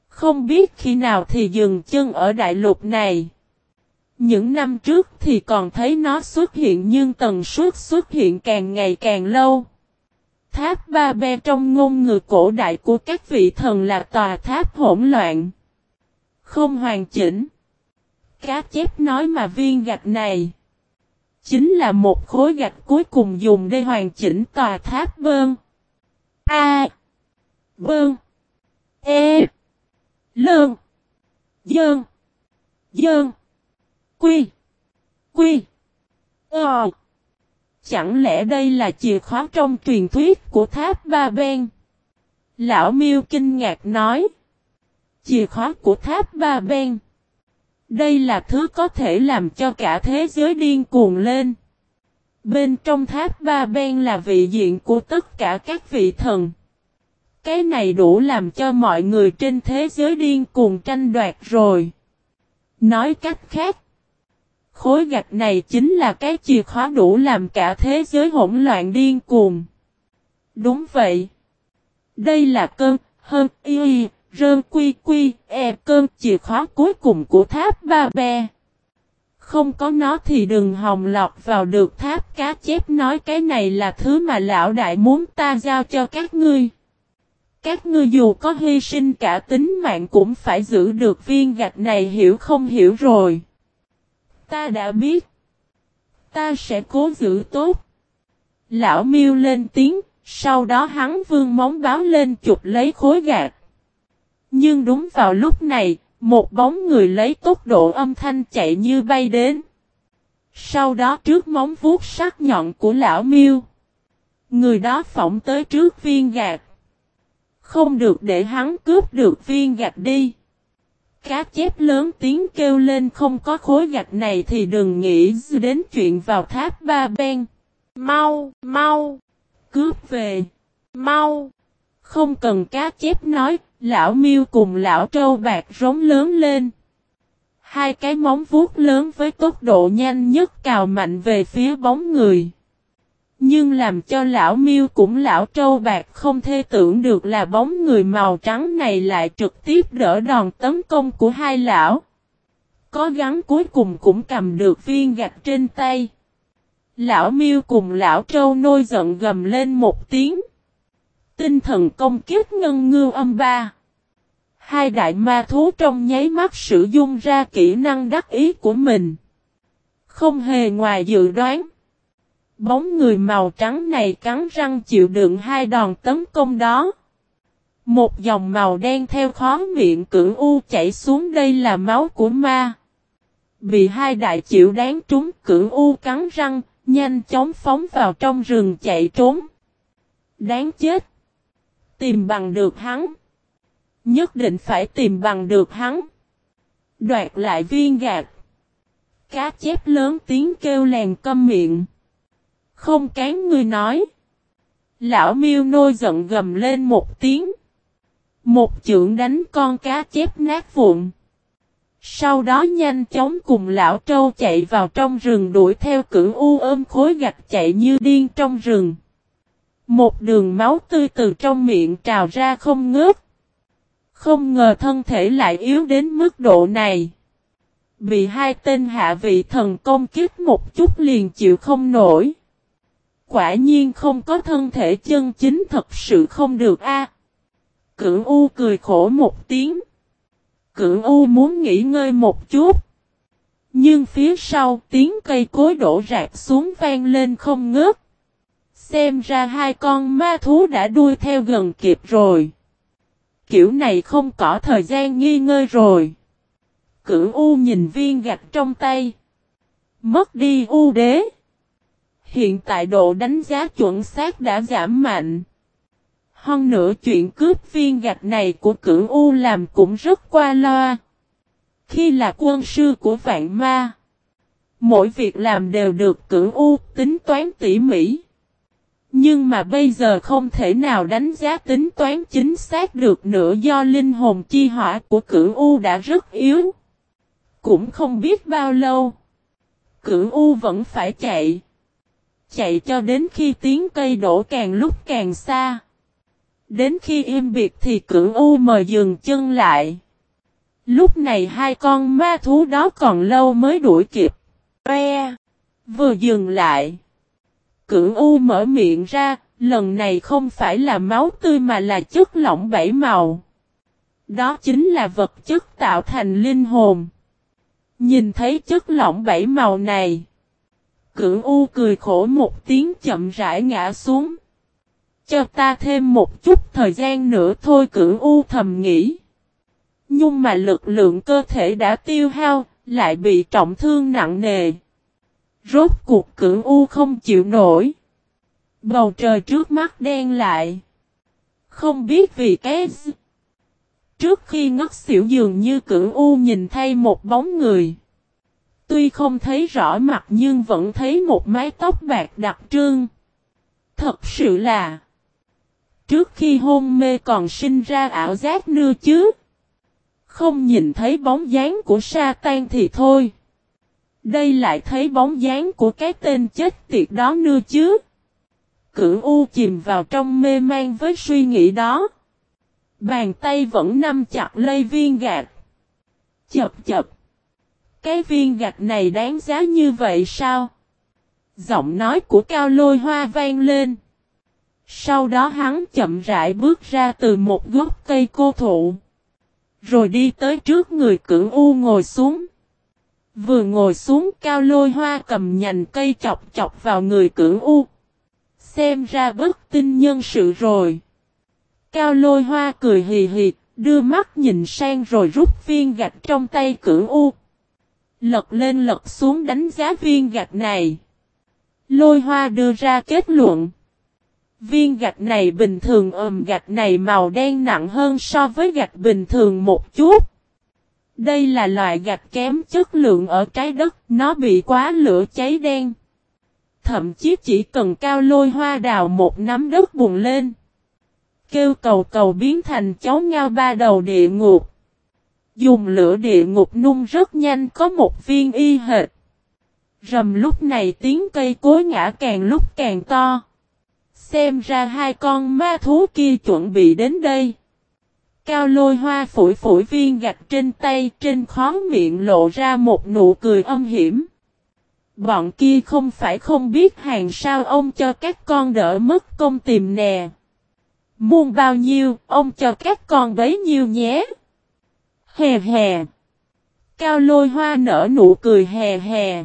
Speaker 1: Không biết khi nào thì dừng chân ở đại lục này. Những năm trước thì còn thấy nó xuất hiện nhưng tần suất xuất hiện càng ngày càng lâu. Tháp Ba Be trong ngôn ngữ cổ đại của các vị thần là tòa tháp hỗn loạn. Không hoàn chỉnh. Cá chép nói mà viên gạch này. Chính là một khối gạch cuối cùng dùng để hoàn chỉnh tòa tháp bơn. A. Bơn. E. Lơn. Dơn. Dơn. Quy. Quy. Ờ. Chẳng lẽ đây là chìa khóa trong truyền thuyết của tháp Ba Ben? Lão Miêu kinh ngạc nói. Chìa khóa của tháp Ba Ben. Đây là thứ có thể làm cho cả thế giới điên cuồng lên. Bên trong tháp Ba Ben là vị diện của tất cả các vị thần. Cái này đủ làm cho mọi người trên thế giới điên cuồng tranh đoạt rồi. Nói cách khác, Khối gạch này chính là cái chìa khóa đủ làm cả thế giới hỗn loạn điên cuồng. Đúng vậy. Đây là cơn, hơn, y, rơn quy quy, e cơn chìa khóa cuối cùng của tháp ba bè. Không có nó thì đừng hòng lọc vào được tháp cá chép nói cái này là thứ mà lão đại muốn ta giao cho các ngươi. Các ngươi dù có hy sinh cả tính mạng cũng phải giữ được viên gạch này hiểu không hiểu rồi. Ta đã biết. Ta sẽ cố giữ tốt. Lão miêu lên tiếng, sau đó hắn vương móng báo lên chụp lấy khối gạch. Nhưng đúng vào lúc này, một bóng người lấy tốc độ âm thanh chạy như bay đến. Sau đó trước móng vuốt sắc nhọn của lão miêu. Người đó phỏng tới trước viên gạt. Không được để hắn cướp được viên gạt đi. Cá chép lớn tiếng kêu lên không có khối gạch này thì đừng nghĩ đến chuyện vào tháp ba ben. Mau, mau, cướp về, mau. Không cần cá chép nói, lão miêu cùng lão trâu bạc rống lớn lên. Hai cái móng vuốt lớn với tốc độ nhanh nhất cào mạnh về phía bóng người. Nhưng làm cho lão miêu cũng lão trâu bạc không thể tưởng được là bóng người màu trắng này lại trực tiếp đỡ đòn tấn công của hai lão. Có gắn cuối cùng cũng cầm được viên gạch trên tay. Lão miêu cùng lão trâu nôi giận gầm lên một tiếng. Tinh thần công kiếp ngân ngư âm ba. Hai đại ma thú trong nháy mắt sử dụng ra kỹ năng đắc ý của mình. Không hề ngoài dự đoán. Bóng người màu trắng này cắn răng chịu đựng hai đòn tấn công đó. Một dòng màu đen theo khó miệng cửu u chảy xuống đây là máu của ma. Bị hai đại chịu đáng trúng cửu u cắn răng, nhanh chóng phóng vào trong rừng chạy trốn. Đáng chết. Tìm bằng được hắn. Nhất định phải tìm bằng được hắn. Đoạt lại viên gạt. Cá chép lớn tiếng kêu lèn câm miệng. Không cán người nói. Lão miêu nôi giận gầm lên một tiếng. Một chưởng đánh con cá chép nát vụn. Sau đó nhanh chóng cùng lão trâu chạy vào trong rừng đuổi theo cửu u ôm khối gạch chạy như điên trong rừng. Một đường máu tươi từ trong miệng trào ra không ngớt. Không ngờ thân thể lại yếu đến mức độ này. Bị hai tên hạ vị thần công kích một chút liền chịu không nổi. Quả nhiên không có thân thể chân chính thật sự không được a. Cửu U cười khổ một tiếng. Cửu U muốn nghỉ ngơi một chút. Nhưng phía sau tiếng cây cối đổ rạc xuống vang lên không ngớt. Xem ra hai con ma thú đã đuôi theo gần kịp rồi. Kiểu này không có thời gian nghi ngơi rồi. Cửu U nhìn viên gạch trong tay. Mất đi U đế. Hiện tại độ đánh giá chuẩn xác đã giảm mạnh. Hơn nữa chuyện cướp viên gạch này của cửu U làm cũng rất qua loa. Khi là quân sư của vạn ma. Mỗi việc làm đều được cửu U tính toán tỉ mỉ. Nhưng mà bây giờ không thể nào đánh giá tính toán chính xác được nữa do linh hồn chi hỏa của cửu U đã rất yếu. Cũng không biết bao lâu. Cửu U vẫn phải chạy. Chạy cho đến khi tiếng cây đổ càng lúc càng xa. Đến khi im biệt thì cửu U mời dừng chân lại. Lúc này hai con ma thú đó còn lâu mới đuổi kịp. Re. Vừa dừng lại. Cửu U mở miệng ra, lần này không phải là máu tươi mà là chất lỏng bảy màu. Đó chính là vật chất tạo thành linh hồn. Nhìn thấy chất lỏng bảy màu này. Cửu U cười khổ một tiếng chậm rãi ngã xuống. Cho ta thêm một chút thời gian nữa thôi cửu U thầm nghĩ. Nhưng mà lực lượng cơ thể đã tiêu hao, lại bị trọng thương nặng nề. Rốt cuộc cửu U không chịu nổi. Bầu trời trước mắt đen lại. Không biết vì cái gì. Trước khi ngất xỉu dường như cửu U nhìn thay một bóng người. Tuy không thấy rõ mặt nhưng vẫn thấy một mái tóc bạc đặc trưng. Thật sự là. Trước khi hôn mê còn sinh ra ảo giác nưa chứ. Không nhìn thấy bóng dáng của sa tan thì thôi. Đây lại thấy bóng dáng của cái tên chết tiệt đó nưa chứ. Cửu U chìm vào trong mê man với suy nghĩ đó. Bàn tay vẫn nắm chặt lây viên gạt. Chập chập. Cái viên gạch này đáng giá như vậy sao? Giọng nói của cao lôi hoa vang lên. Sau đó hắn chậm rãi bước ra từ một gốc cây cô thụ. Rồi đi tới trước người cưỡng u ngồi xuống. Vừa ngồi xuống cao lôi hoa cầm nhành cây chọc chọc vào người cưỡng u. Xem ra bất tin nhân sự rồi. Cao lôi hoa cười hì hì, đưa mắt nhìn sang rồi rút viên gạch trong tay cưỡng u. Lật lên lật xuống đánh giá viên gạch này. Lôi hoa đưa ra kết luận. Viên gạch này bình thường ầm gạch này màu đen nặng hơn so với gạch bình thường một chút. Đây là loại gạch kém chất lượng ở trái đất, nó bị quá lửa cháy đen. Thậm chí chỉ cần cao lôi hoa đào một nắm đất bùng lên. Kêu cầu cầu biến thành cháu ngao ba đầu địa ngục. Dùng lửa địa ngục nung rất nhanh có một viên y hệt. Rầm lúc này tiếng cây cối ngã càng lúc càng to. Xem ra hai con ma thú kia chuẩn bị đến đây. Cao lôi hoa phủi phủi viên gạch trên tay trên khó miệng lộ ra một nụ cười âm hiểm. Bọn kia không phải không biết hàng sao ông cho các con đỡ mất công tìm nè. Muôn bao nhiêu, ông cho các con bấy nhiêu nhé. Hè hè. Cao lôi hoa nở nụ cười hè hè.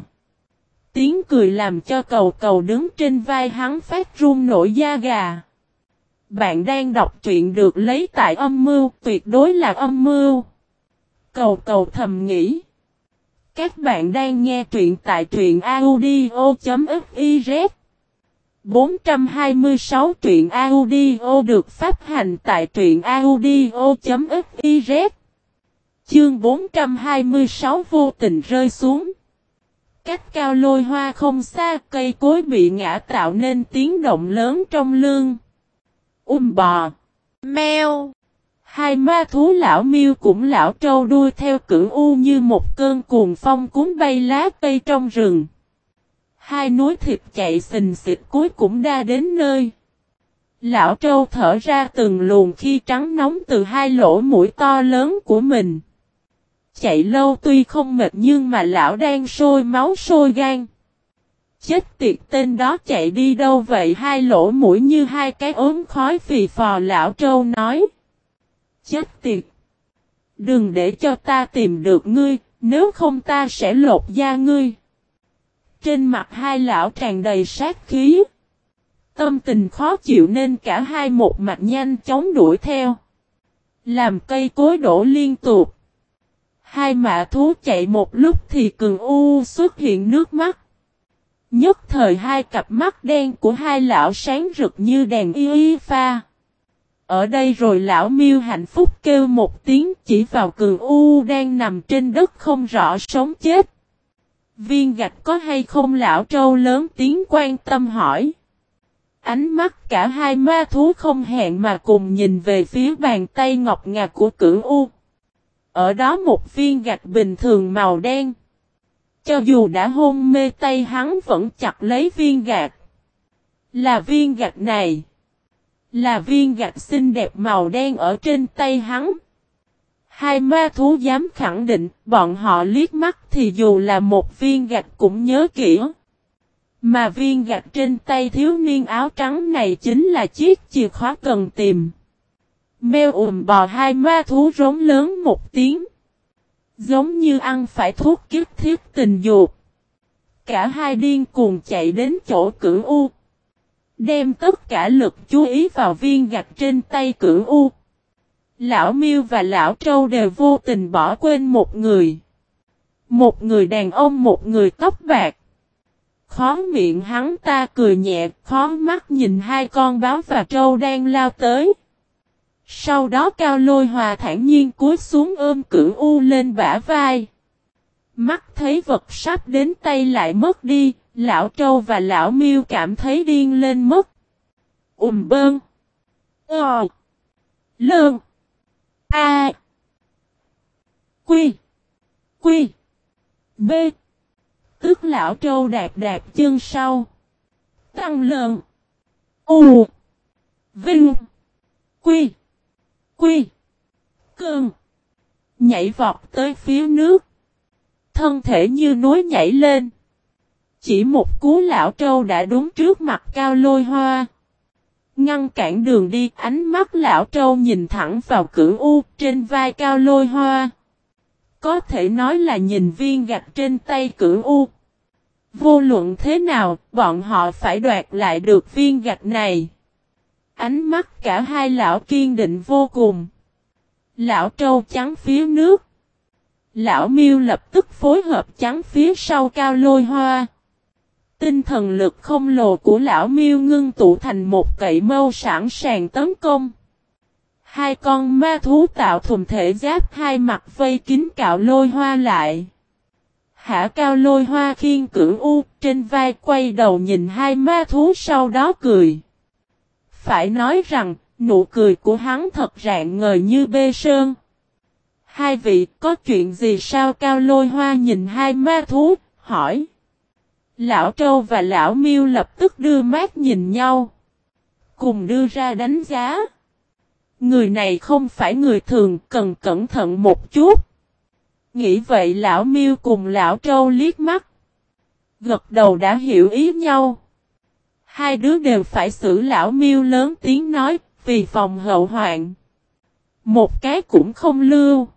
Speaker 1: Tiếng cười làm cho cầu cầu đứng trên vai hắn phát run nổi da gà. Bạn đang đọc truyện được lấy tại âm mưu, tuyệt đối là âm mưu. Cầu cầu thầm nghĩ. Các bạn đang nghe truyện tại truyện audio.fiz 426 truyện audio được phát hành tại truyện audio.fiz Chương 426 vô tình rơi xuống. Cách cao lôi hoa không xa cây cối bị ngã tạo nên tiếng động lớn trong lương. Um bò. Mèo. Hai ma thú lão miêu cũng lão trâu đuôi theo cửu u như một cơn cuồng phong cuốn bay lá cây trong rừng. Hai núi thịt chạy xình xịt cuối cũng đa đến nơi. Lão trâu thở ra từng luồng khi trắng nóng từ hai lỗ mũi to lớn của mình. Chạy lâu tuy không mệt nhưng mà lão đang sôi máu sôi gan. Chết tiệt tên đó chạy đi đâu vậy hai lỗ mũi như hai cái ốm khói phì phò lão trâu nói. Chết tiệt! Đừng để cho ta tìm được ngươi, nếu không ta sẽ lột da ngươi. Trên mặt hai lão tràn đầy sát khí. Tâm tình khó chịu nên cả hai một mặt nhanh chóng đuổi theo. Làm cây cối đổ liên tục. Hai mạ thú chạy một lúc thì cường u xuất hiện nước mắt. Nhất thời hai cặp mắt đen của hai lão sáng rực như đèn y y pha. Ở đây rồi lão miêu hạnh phúc kêu một tiếng chỉ vào cường u đang nằm trên đất không rõ sống chết. Viên gạch có hay không lão trâu lớn tiếng quan tâm hỏi. Ánh mắt cả hai ma thú không hẹn mà cùng nhìn về phía bàn tay ngọc ngà của cửu U. Ở đó một viên gạch bình thường màu đen. Cho dù đã hôn mê tay hắn vẫn chặt lấy viên gạch. Là viên gạch này. Là viên gạch xinh đẹp màu đen ở trên tay hắn. Hai ma thú dám khẳng định, bọn họ liếc mắt thì dù là một viên gạch cũng nhớ kỹ. Mà viên gạch trên tay thiếu niên áo trắng này chính là chiếc chìa khóa cần tìm. Mèo ùm bò hai ma thú rống lớn một tiếng. Giống như ăn phải thuốc kiếp thiết tình dục. Cả hai điên cuồng chạy đến chỗ cửu U. Đem tất cả lực chú ý vào viên gạch trên tay cửu U. Lão Miêu và Lão Trâu đều vô tình bỏ quên một người. Một người đàn ông một người tóc bạc. Khó miệng hắn ta cười nhẹ, khó mắt nhìn hai con báo và trâu đang lao tới. Sau đó cao lôi hòa thản nhiên cúi xuống ôm cửu u lên bả vai. Mắt thấy vật sắp đến tay lại mất đi, lão trâu và lão miêu cảm thấy điên lên mất. Ùm bơn. Ờ. Lơn. A. Quy. Quy. B. Tức lão trâu đạp đạp chân sau. Tăng lợn. U. Vinh. Quy. Quy. cương Nhảy vọt tới phía nước. Thân thể như núi nhảy lên. Chỉ một cú lão trâu đã đúng trước mặt cao lôi hoa. Ngăn cản đường đi, ánh mắt lão trâu nhìn thẳng vào cửu u trên vai cao lôi hoa. Có thể nói là nhìn viên gạch trên tay cửu u. Vô luận thế nào, bọn họ phải đoạt lại được viên gạch này. Ánh mắt cả hai lão kiên định vô cùng. Lão trâu trắng phía nước. Lão miêu lập tức phối hợp trắng phía sau cao lôi hoa. Tinh thần lực không lồ của lão miêu ngưng tụ thành một cậy mâu sẵn sàng tấn công. Hai con ma thú tạo thùng thể giáp hai mặt vây kín cạo lôi hoa lại. Hạ cao lôi hoa khiên cửu u, trên vai quay đầu nhìn hai ma thú sau đó cười. Phải nói rằng, nụ cười của hắn thật rạng ngời như bê sơn. Hai vị có chuyện gì sao cao lôi hoa nhìn hai ma thú, hỏi. Lão Trâu và Lão Miêu lập tức đưa mắt nhìn nhau. Cùng đưa ra đánh giá. Người này không phải người thường cần cẩn thận một chút. Nghĩ vậy Lão Miêu cùng Lão Trâu liếc mắt. Gật đầu đã hiểu ý nhau. Hai đứa đều phải xử Lão Miêu lớn tiếng nói vì phòng hậu hoạn. Một cái cũng không lưu.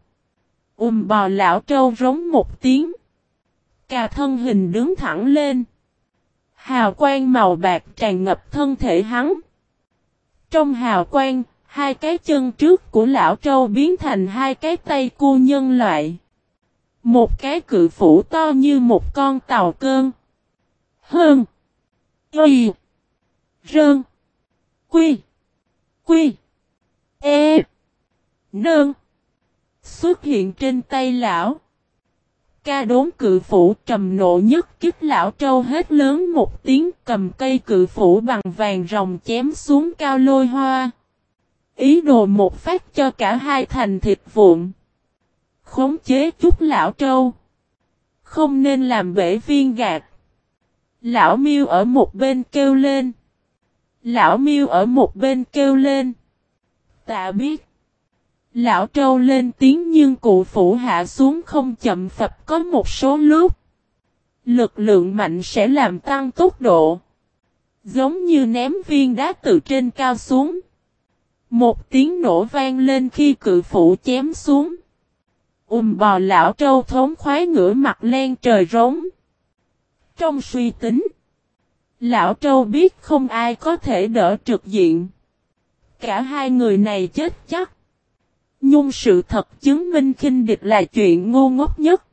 Speaker 1: Ùm bò Lão Trâu rống một tiếng. Cà thân hình đứng thẳng lên. Hào quang màu bạc tràn ngập thân thể hắn. Trong hào quang, hai cái chân trước của lão trâu biến thành hai cái tay cu nhân loại. Một cái cự phủ to như một con tàu cơn. Hơn. Y. Rơn. Quy. Quy. E. Nơn. Xuất hiện trên tay lão. Ca đốn cự phủ trầm nộ nhất kích lão trâu hết lớn một tiếng cầm cây cự phủ bằng vàng rồng chém xuống cao lôi hoa. Ý đồ một phát cho cả hai thành thịt vụn. Khống chế chút lão trâu. Không nên làm bể viên gạt. Lão miêu ở một bên kêu lên. Lão miêu ở một bên kêu lên. Tạ biết. Lão trâu lên tiếng nhưng cụ phủ hạ xuống không chậm phập có một số lúc. Lực lượng mạnh sẽ làm tăng tốc độ. Giống như ném viên đá từ trên cao xuống. Một tiếng nổ vang lên khi cự phủ chém xuống. Ùm bò lão trâu thốn khoái ngửa mặt len trời rống. Trong suy tính, lão trâu biết không ai có thể đỡ trực diện. Cả hai người này chết chắc. Nhung sự thật chứng minh khinh địch là chuyện ngu ngốc nhất.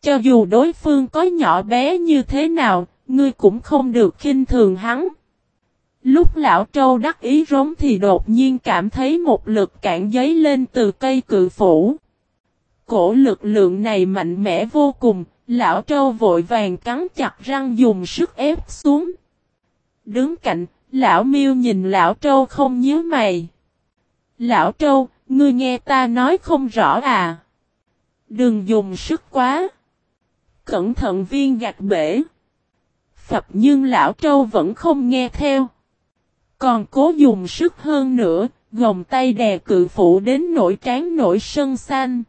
Speaker 1: Cho dù đối phương có nhỏ bé như thế nào, ngươi cũng không được khinh thường hắn. Lúc lão trâu đắc ý rống thì đột nhiên cảm thấy một lực cản giấy lên từ cây cự phủ. Cổ lực lượng này mạnh mẽ vô cùng, lão trâu vội vàng cắn chặt răng dùng sức ép xuống. Đứng cạnh, lão miêu nhìn lão trâu không nhớ mày. Lão trâu, ngươi nghe ta nói không rõ à? Đừng dùng sức quá. Cẩn thận viên gạch bể. phật nhưng lão trâu vẫn không nghe theo. Còn cố dùng sức hơn nữa, gồng tay đè cự phụ đến nổi trán nổi sân xanh.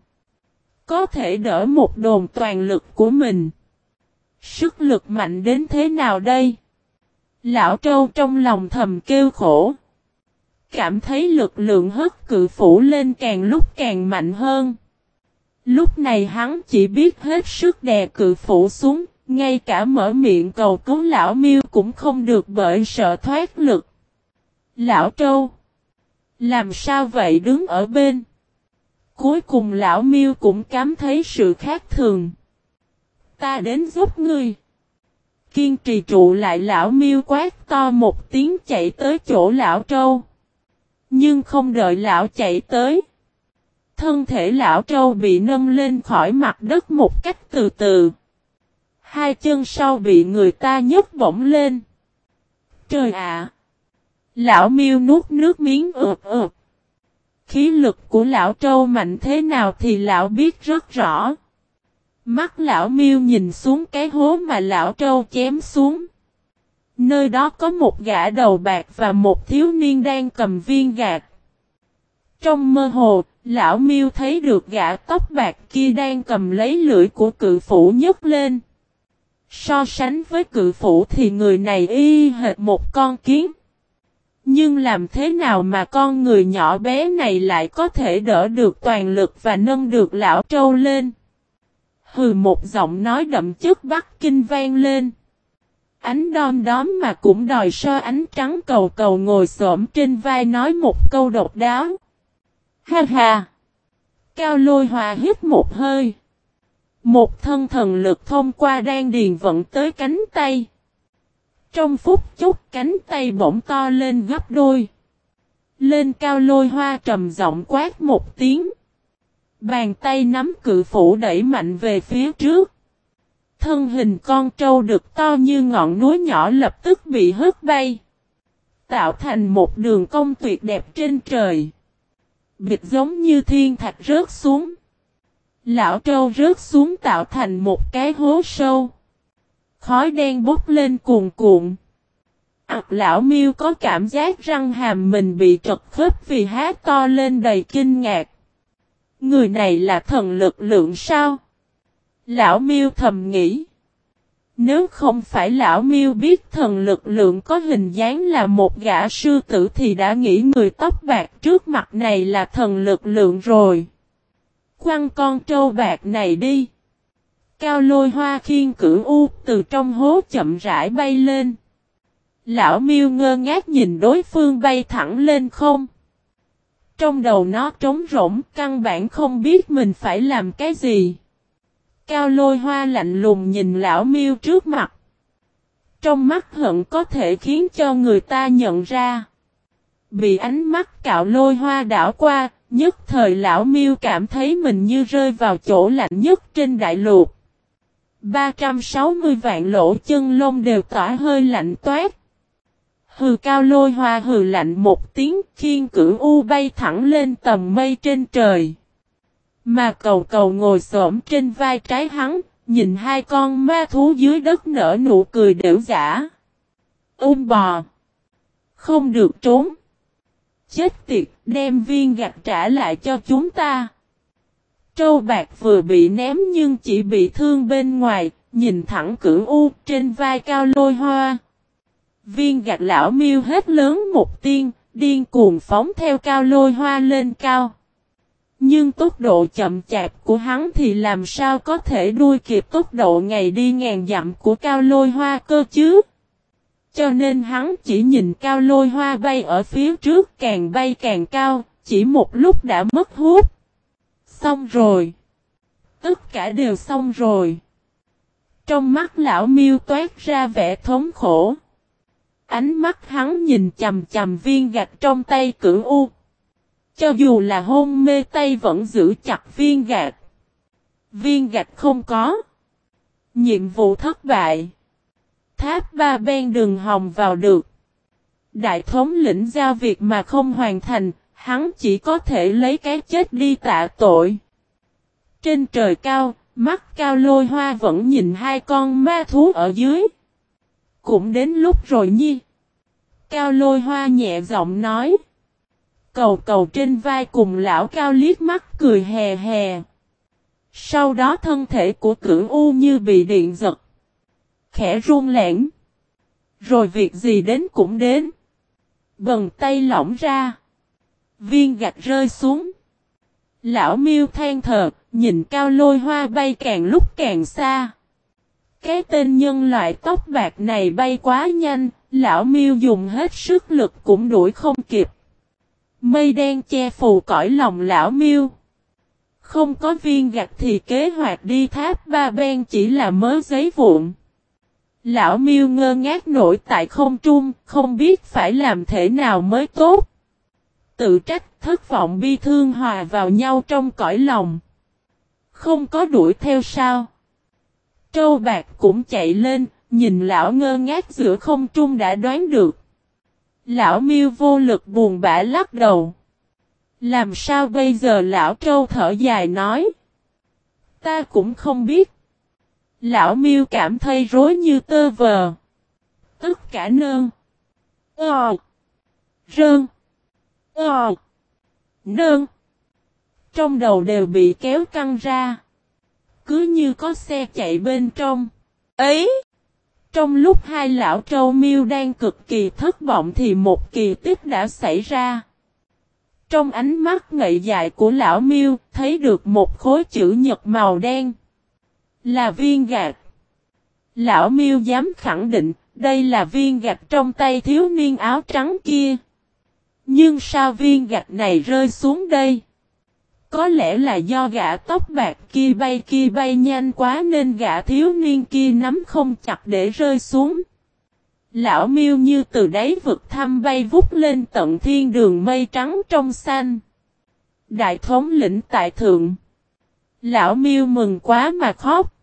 Speaker 1: Có thể đỡ một đồn toàn lực của mình. Sức lực mạnh đến thế nào đây? Lão trâu trong lòng thầm kêu khổ. Cảm thấy lực lượng hất cự phủ lên càng lúc càng mạnh hơn. Lúc này hắn chỉ biết hết sức đè cự phủ xuống, ngay cả mở miệng cầu cứu lão miêu cũng không được bởi sợ thoát lực. Lão trâu. Làm sao vậy đứng ở bên. Cuối cùng lão miêu cũng cảm thấy sự khác thường. Ta đến giúp ngươi. Kiên trì trụ lại lão miêu quát to một tiếng chạy tới chỗ lão trâu. Nhưng không đợi lão chạy tới. Thân thể lão trâu bị nâng lên khỏi mặt đất một cách từ từ. Hai chân sau bị người ta nhấc bổng lên. Trời ạ! Lão miêu nuốt nước miếng ợp ợp. Khí lực của lão trâu mạnh thế nào thì lão biết rất rõ. Mắt lão miêu nhìn xuống cái hố mà lão trâu chém xuống. Nơi đó có một gã đầu bạc và một thiếu niên đang cầm viên gạt. Trong mơ hồ, lão miêu thấy được gã tóc bạc kia đang cầm lấy lưỡi của cự phủ nhấc lên. So sánh với cự phủ thì người này y hệt một con kiến. Nhưng làm thế nào mà con người nhỏ bé này lại có thể đỡ được toàn lực và nâng được lão trâu lên? Hừ, một giọng nói đậm chất Bắc Kinh vang lên. Ánh đom đóm mà cũng đòi so ánh trắng cầu cầu ngồi xổm trên vai nói một câu độc đáo. Ha ha! Cao lôi hòa hít một hơi. Một thân thần lực thông qua đan điền vận tới cánh tay. Trong phút chốc cánh tay bỗng to lên gấp đôi. Lên cao lôi hoa trầm giọng quát một tiếng. Bàn tay nắm cự phủ đẩy mạnh về phía trước. Thân hình con trâu được to như ngọn núi nhỏ lập tức bị hất bay. Tạo thành một đường cong tuyệt đẹp trên trời. Bịt giống như thiên thạch rớt xuống. Lão trâu rớt xuống tạo thành một cái hố sâu. Khói đen bốc lên cuồn cuộn. Ảc lão miêu có cảm giác răng hàm mình bị trật khớp vì hát to lên đầy kinh ngạc. Người này là thần lực lượng sao? Lão miêu thầm nghĩ. Nếu không phải lão miêu biết thần lực lượng có hình dáng là một gã sư tử thì đã nghĩ người tóc bạc trước mặt này là thần lực lượng rồi. Quăng con trâu bạc này đi. Cao lôi hoa khiên cử u từ trong hố chậm rãi bay lên. Lão miêu ngơ ngác nhìn đối phương bay thẳng lên không. Trong đầu nó trống rỗng căn bản không biết mình phải làm cái gì. Cao lôi hoa lạnh lùng nhìn lão miêu trước mặt. Trong mắt hận có thể khiến cho người ta nhận ra. Bị ánh mắt cạo lôi hoa đảo qua, nhất thời lão miêu cảm thấy mình như rơi vào chỗ lạnh nhất trên đại lục. 360 vạn lỗ chân lông đều tỏa hơi lạnh toát. Hừ cao lôi hoa hừ lạnh một tiếng khiên cửu u bay thẳng lên tầm mây trên trời. Mà cầu cầu ngồi xổm trên vai trái hắn, nhìn hai con ma thú dưới đất nở nụ cười đểu giả. Ôm bò. Không được trốn. Chết tiệt, đem viên gạch trả lại cho chúng ta. Trâu bạc vừa bị ném nhưng chỉ bị thương bên ngoài, nhìn thẳng cửu u trên vai cao lôi hoa. Viên gạch lão miêu hết lớn một tiên, điên cuồng phóng theo cao lôi hoa lên cao. Nhưng tốc độ chậm chạp của hắn thì làm sao có thể đuôi kịp tốc độ ngày đi ngàn dặm của cao lôi hoa cơ chứ? Cho nên hắn chỉ nhìn cao lôi hoa bay ở phía trước càng bay càng cao, chỉ một lúc đã mất hút. Xong rồi. Tất cả đều xong rồi. Trong mắt lão miêu toát ra vẻ thống khổ. Ánh mắt hắn nhìn chầm chầm viên gạch trong tay cửu u. Cho dù là hôn mê tay vẫn giữ chặt viên gạch. Viên gạch không có. Nhiệm vụ thất bại. Tháp ba bên đường hồng vào được. Đại thống lĩnh giao việc mà không hoàn thành, hắn chỉ có thể lấy cái chết đi tạ tội. Trên trời cao, mắt cao lôi hoa vẫn nhìn hai con ma thú ở dưới. Cũng đến lúc rồi nhi. Cao lôi hoa nhẹ giọng nói. Cầu cầu trên vai cùng lão cao liếc mắt cười hè hè. Sau đó thân thể của cửu u như bị điện giật. Khẽ run lẻn. Rồi việc gì đến cũng đến. Bần tay lỏng ra. Viên gạch rơi xuống. Lão miêu than thờ, nhìn cao lôi hoa bay càng lúc càng xa. Cái tên nhân loại tóc bạc này bay quá nhanh, lão miêu dùng hết sức lực cũng đuổi không kịp. Mây đen che phù cõi lòng lão miêu. Không có viên gạch thì kế hoạch đi tháp ba ben chỉ là mớ giấy vụn. Lão miêu ngơ ngác nổi tại không trung, không biết phải làm thế nào mới tốt. Tự trách, thất vọng bi thương hòa vào nhau trong cõi lòng. Không có đuổi theo sao. Trâu bạc cũng chạy lên, nhìn lão ngơ ngác giữa không trung đã đoán được. Lão miêu vô lực buồn bã lắc đầu. Làm sao bây giờ lão trâu thở dài nói. Ta cũng không biết. Lão miêu cảm thấy rối như tơ vờ. Tất cả nơn. Ờ. Rơn. Ờ. Nơn. Trong đầu đều bị kéo căng ra. Cứ như có xe chạy bên trong. Ấy! Trong lúc hai lão trâu miêu đang cực kỳ thất vọng thì một kỳ tích đã xảy ra. Trong ánh mắt ngậy dại của lão miêu, thấy được một khối chữ nhật màu đen. Là viên gạch. Lão miêu dám khẳng định, đây là viên gạch trong tay thiếu niên áo trắng kia. Nhưng sao viên gạch này rơi xuống đây? Có lẽ là do gã tóc bạc kia bay kia bay nhanh quá nên gã thiếu niên kia nắm không chặt để rơi xuống. Lão miêu như từ đáy vực thăm bay vút lên tận thiên đường mây trắng trong xanh. Đại thống lĩnh tại thượng. Lão miêu mừng quá mà khóc.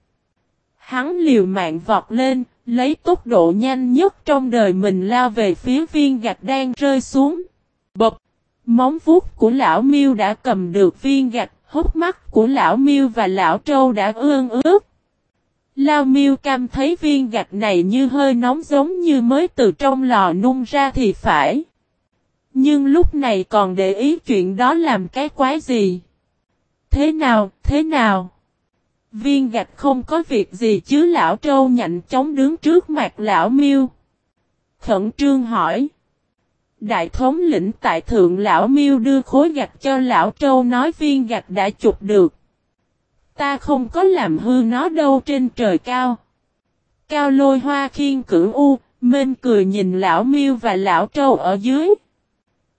Speaker 1: Hắn liều mạng vọt lên, lấy tốc độ nhanh nhất trong đời mình lao về phía viên gạch đang rơi xuống. Bập! Móng vuốt của lão miêu đã cầm được viên gạch, hốc mắt của lão miêu và lão trâu đã ương ướt. Lao miêu cam thấy viên gạch này như hơi nóng giống như mới từ trong lò nung ra thì phải. Nhưng lúc này còn để ý chuyện đó làm cái quái gì? Thế nào, thế nào? Viên gạch không có việc gì chứ lão trâu nhạnh chóng đứng trước mặt lão miêu. Khẩn trương hỏi. Đại thống lĩnh tại thượng lão miêu đưa khối gạch cho lão trâu nói viên gạch đã chụp được. Ta không có làm hư nó đâu trên trời cao. Cao lôi hoa khiên cửu u, Mên cười nhìn lão miêu và lão trâu ở dưới.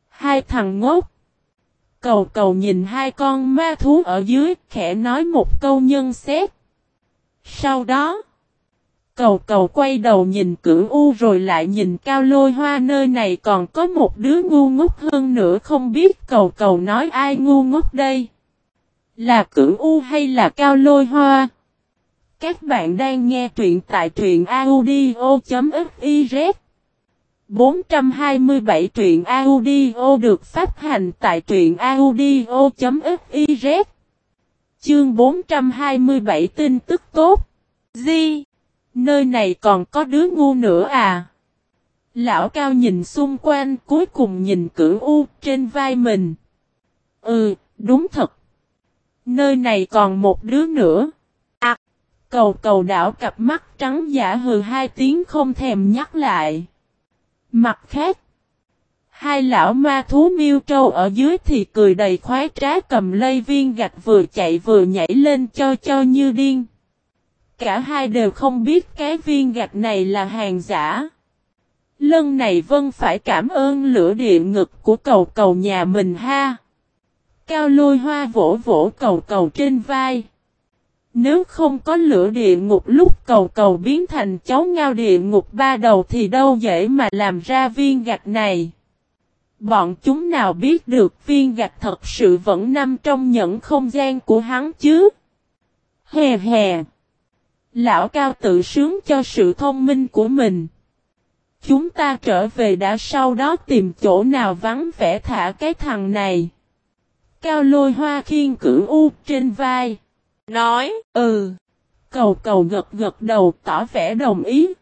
Speaker 1: Hai thằng ngốc. Cầu cầu nhìn hai con ma thú ở dưới, khẽ nói một câu nhân xét. Sau đó, cầu cầu quay đầu nhìn cửu u rồi lại nhìn cao lôi hoa nơi này còn có một đứa ngu ngốc hơn nữa không biết cầu cầu nói ai ngu ngốc đây. Là cửu u hay là cao lôi hoa? Các bạn đang nghe truyện tại truyện audio.fiz 427 truyện audio được phát hành tại truyện audio.fiz Chương 427 tin tức tốt. Di Nơi này còn có đứa ngu nữa à? Lão cao nhìn xung quanh cuối cùng nhìn cửu u trên vai mình. Ừ, đúng thật. Nơi này còn một đứa nữa. À, cầu cầu đảo cặp mắt trắng giả hừ hai tiếng không thèm nhắc lại. Mặt khác, Hai lão ma thú miêu trâu ở dưới thì cười đầy khoái trá cầm lây viên gạch vừa chạy vừa nhảy lên cho cho như điên. Cả hai đều không biết cái viên gạch này là hàng giả. Lần này Vân phải cảm ơn lửa địa ngực của cầu cầu nhà mình ha. Cao lôi hoa vỗ vỗ cầu cầu trên vai. Nếu không có lửa địa ngục lúc cầu cầu biến thành cháu ngao địa ngục ba đầu thì đâu dễ mà làm ra viên gạch này. Bọn chúng nào biết được viên gạch thật sự vẫn nằm trong những không gian của hắn chứ? Hè hè! Lão cao tự sướng cho sự thông minh của mình. Chúng ta trở về đã sau đó tìm chỗ nào vắng vẻ thả cái thằng này. Cao lôi hoa khiên cử u trên vai. Nói, ừ. Cầu cầu gật gật đầu tỏ vẻ đồng ý.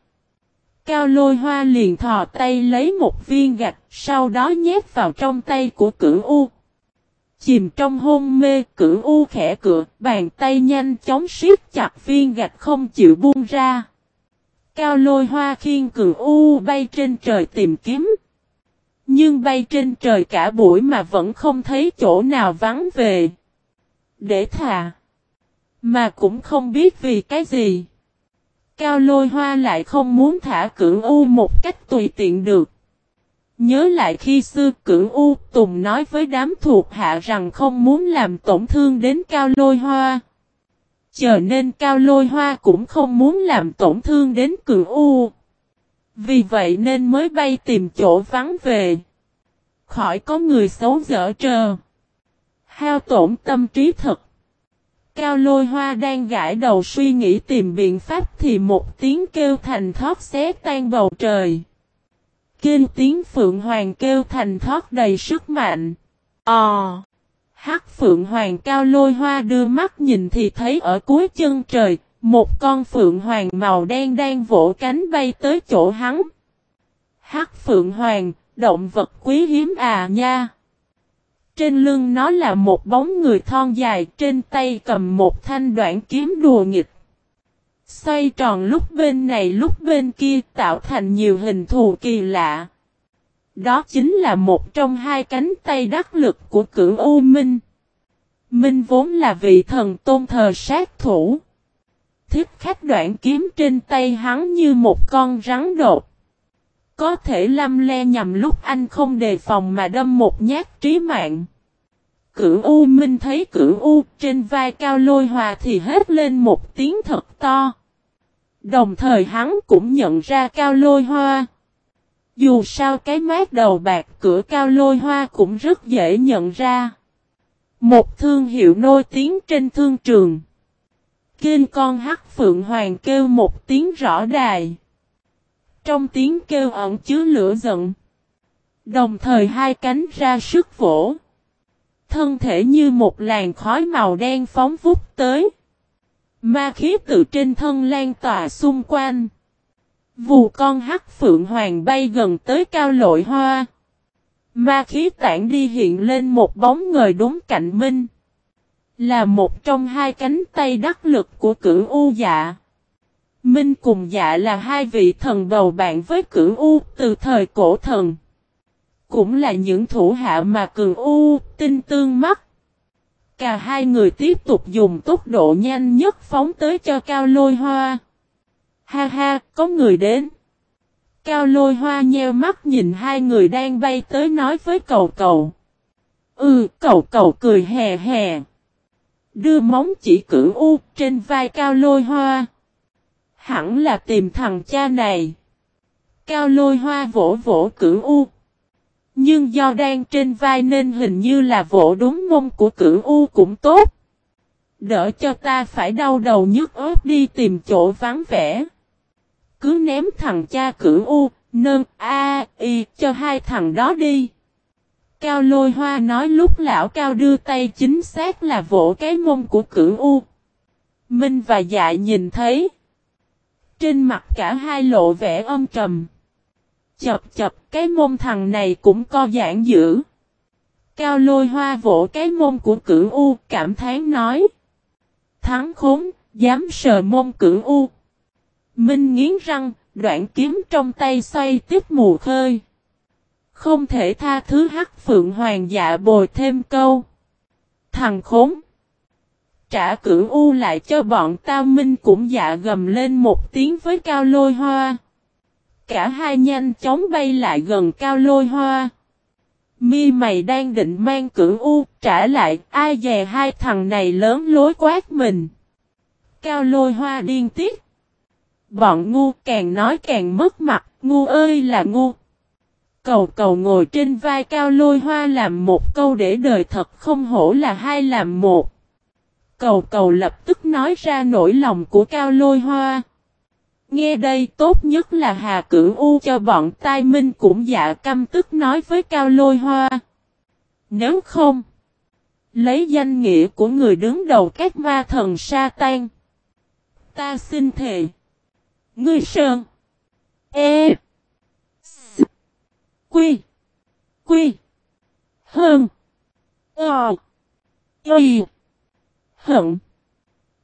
Speaker 1: Cao lôi hoa liền thò tay lấy một viên gạch, sau đó nhét vào trong tay của cửu U. Chìm trong hôn mê, cửu U khẽ cựa, bàn tay nhanh chóng siết chặt viên gạch không chịu buông ra. Cao lôi hoa khiên cửu U bay trên trời tìm kiếm. Nhưng bay trên trời cả buổi mà vẫn không thấy chỗ nào vắng về. Để thà. Mà cũng không biết vì cái gì. Cao lôi hoa lại không muốn thả cưỡng u một cách tùy tiện được. Nhớ lại khi xưa cửu u Tùng nói với đám thuộc hạ rằng không muốn làm tổn thương đến cao lôi hoa. Chờ nên cao lôi hoa cũng không muốn làm tổn thương đến cửu u. Vì vậy nên mới bay tìm chỗ vắng về. Khỏi có người xấu dở trờ. Hao tổn tâm trí thật. Cao lôi hoa đang gãi đầu suy nghĩ tìm biện pháp thì một tiếng kêu thành thóp xé tan bầu trời. Kêu tiếng Phượng Hoàng kêu thành thoát đầy sức mạnh. Ờ! Hắc Phượng Hoàng cao lôi hoa đưa mắt nhìn thì thấy ở cuối chân trời, một con Phượng Hoàng màu đen đang vỗ cánh bay tới chỗ hắn. Hắc Phượng Hoàng, động vật quý hiếm à nha! Trên lưng nó là một bóng người thon dài trên tay cầm một thanh đoạn kiếm đùa nghịch. Xoay tròn lúc bên này lúc bên kia tạo thành nhiều hình thù kỳ lạ. Đó chính là một trong hai cánh tay đắc lực của cửu U Minh. Minh vốn là vị thần tôn thờ sát thủ. Thiết khách đoạn kiếm trên tay hắn như một con rắn đột. Có thể lâm le nhằm lúc anh không đề phòng mà đâm một nhát trí mạng. Cửu U Minh thấy cửu U trên vai cao lôi hòa thì hét lên một tiếng thật to. Đồng thời hắn cũng nhận ra cao lôi hoa. Dù sao cái mát đầu bạc cửa cao lôi hoa cũng rất dễ nhận ra. Một thương hiệu nổi tiếng trên thương trường. Kênh con hắc phượng hoàng kêu một tiếng rõ đài. Trong tiếng kêu ẩn chứa lửa giận. Đồng thời hai cánh ra sức vỗ. Thân thể như một làn khói màu đen phóng vút tới. Ma khí từ trên thân lan tỏa xung quanh. Vù con hắc phượng hoàng bay gần tới cao lội hoa. Ma khí tản đi hiện lên một bóng người đúng cạnh Minh. Là một trong hai cánh tay đắc lực của cửu U dạ. Minh cùng dạ là hai vị thần bầu bạn với cửu U từ thời cổ thần. Cũng là những thủ hạ mà cường U tinh tương mắt. Cả hai người tiếp tục dùng tốc độ nhanh nhất phóng tới cho cao lôi hoa. Ha ha, có người đến. Cao lôi hoa nheo mắt nhìn hai người đang bay tới nói với cầu cầu. Ừ, cầu cầu cười hè hè. Đưa móng chỉ cử u trên vai cao lôi hoa. Hẳn là tìm thằng cha này. Cao lôi hoa vỗ vỗ cử u. Nhưng do đang trên vai nên hình như là vỗ đúng mông của cửu u cũng tốt. Đỡ cho ta phải đau đầu nhức ớt đi tìm chỗ vắng vẻ. Cứ ném thằng cha cửu u, nâng a, y cho hai thằng đó đi. Cao lôi hoa nói lúc lão cao đưa tay chính xác là vỗ cái mông của cửu u. Minh và dại nhìn thấy. Trên mặt cả hai lộ vẻ âm trầm. Chập chập cái mông thằng này cũng co giãn dữ. Cao lôi hoa vỗ cái mông của cửu U cảm thán nói. Thắng khốn, dám sờ mông cửu U. Minh nghiến răng, đoạn kiếm trong tay xoay tiếp mù khơi. Không thể tha thứ hắc phượng hoàng dạ bồi thêm câu. Thằng khốn. Trả cửu u lại cho bọn tao minh cũng dạ gầm lên một tiếng với cao lôi hoa. Cả hai nhanh chóng bay lại gần cao lôi hoa. Mi mày đang định mang cửu u trả lại ai dè hai thằng này lớn lối quát mình. Cao lôi hoa điên tiết. Bọn ngu càng nói càng mất mặt, ngu ơi là ngu. Cầu cầu ngồi trên vai cao lôi hoa làm một câu để đời thật không hổ là hai làm một. Cầu cầu lập tức nói ra nỗi lòng của cao lôi hoa. Nghe đây tốt nhất là Hà Cửu U cho bọn tai minh cũng dạ căm tức nói với cao lôi hoa. Nếu không, lấy danh nghĩa của người đứng đầu các ma thần sa tan. Ta xin thề. Ngươi sơn. E. S. Quy. Quy. Hơn. Ờ. Y. Hận.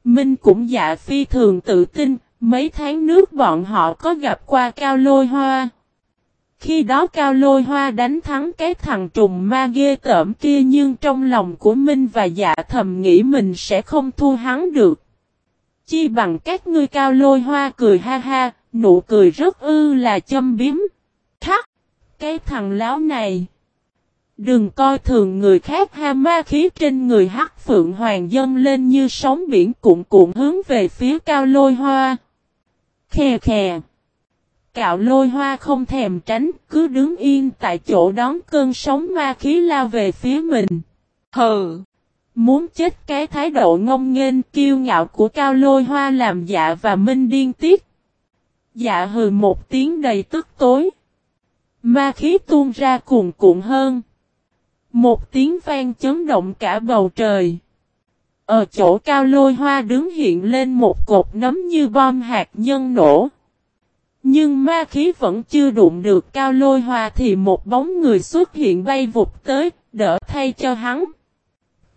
Speaker 1: Minh cũng dạ phi thường tự tin, mấy tháng nước bọn họ có gặp qua cao lôi hoa. Khi đó cao lôi hoa đánh thắng cái thằng trùng ma ghê tởm kia nhưng trong lòng của Minh và dạ thầm nghĩ mình sẽ không thua hắn được. Chi bằng các ngươi cao lôi hoa cười ha ha, nụ cười rất ư là châm biếm. Thắc! Cái thằng láo này! Đừng coi thường người khác ha ma khí trên người hắc phượng hoàng dâng lên như sóng biển cuộn cuộn hướng về phía cao lôi hoa. Khè khè! Cạo lôi hoa không thèm tránh, cứ đứng yên tại chỗ đón cơn sóng ma khí lao về phía mình. Hừ! Muốn chết cái thái độ ngông nghênh kiêu ngạo của cao lôi hoa làm dạ và minh điên tiết. Dạ hừ một tiếng đầy tức tối. Ma khí tuôn ra cuồn cuộn hơn. Một tiếng vang chấn động cả bầu trời. Ở chỗ cao lôi hoa đứng hiện lên một cột nấm như bom hạt nhân nổ. Nhưng ma khí vẫn chưa đụng được cao lôi hoa thì một bóng người xuất hiện bay vụt tới, đỡ thay cho hắn.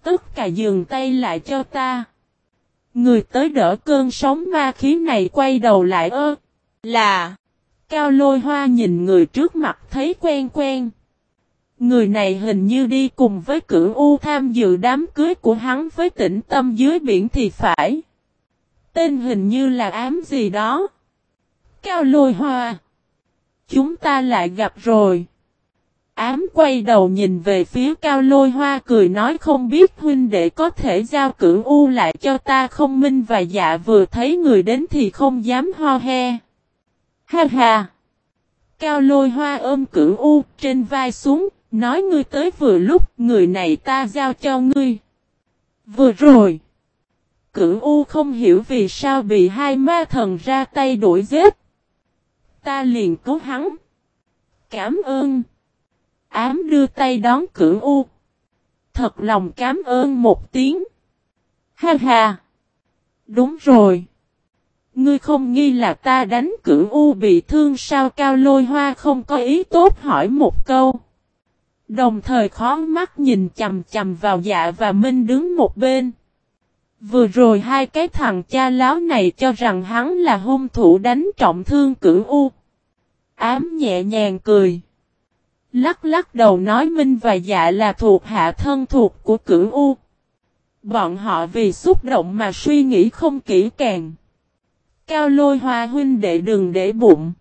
Speaker 1: Tất cả dừng tay lại cho ta. Người tới đỡ cơn sóng ma khí này quay đầu lại ơ. Là. Cao lôi hoa nhìn người trước mặt thấy quen quen. Người này hình như đi cùng với cửu U tham dự đám cưới của hắn với tĩnh tâm dưới biển thì phải. Tên hình như là ám gì đó. Cao lôi hoa. Chúng ta lại gặp rồi. Ám quay đầu nhìn về phía cao lôi hoa cười nói không biết huynh đệ có thể giao cửu u lại cho ta không minh và dạ vừa thấy người đến thì không dám ho he. Ha ha! Cao lôi hoa ôm cửu u trên vai xuống, nói ngươi tới vừa lúc, người này ta giao cho ngươi. Vừa rồi! Cửu u không hiểu vì sao bị hai ma thần ra tay đuổi giết. Ta liền cứu hắn. Cảm ơn! ám đưa tay đón cửu u. Thật lòng cảm ơn một tiếng. Ha ha! Đúng rồi! Ngươi không nghi là ta đánh cửu u bị thương sao cao lôi hoa không có ý tốt hỏi một câu. Đồng thời khó mắt nhìn chầm chầm vào dạ và minh đứng một bên. Vừa rồi hai cái thằng cha láo này cho rằng hắn là hung thủ đánh trọng thương cửu u. Ám nhẹ nhàng cười. Lắc lắc đầu nói Minh và Dạ là thuộc hạ thân thuộc của cửu U. Bọn họ vì xúc động mà suy nghĩ không kỹ càng. Cao lôi hoa huynh đệ đừng để bụng.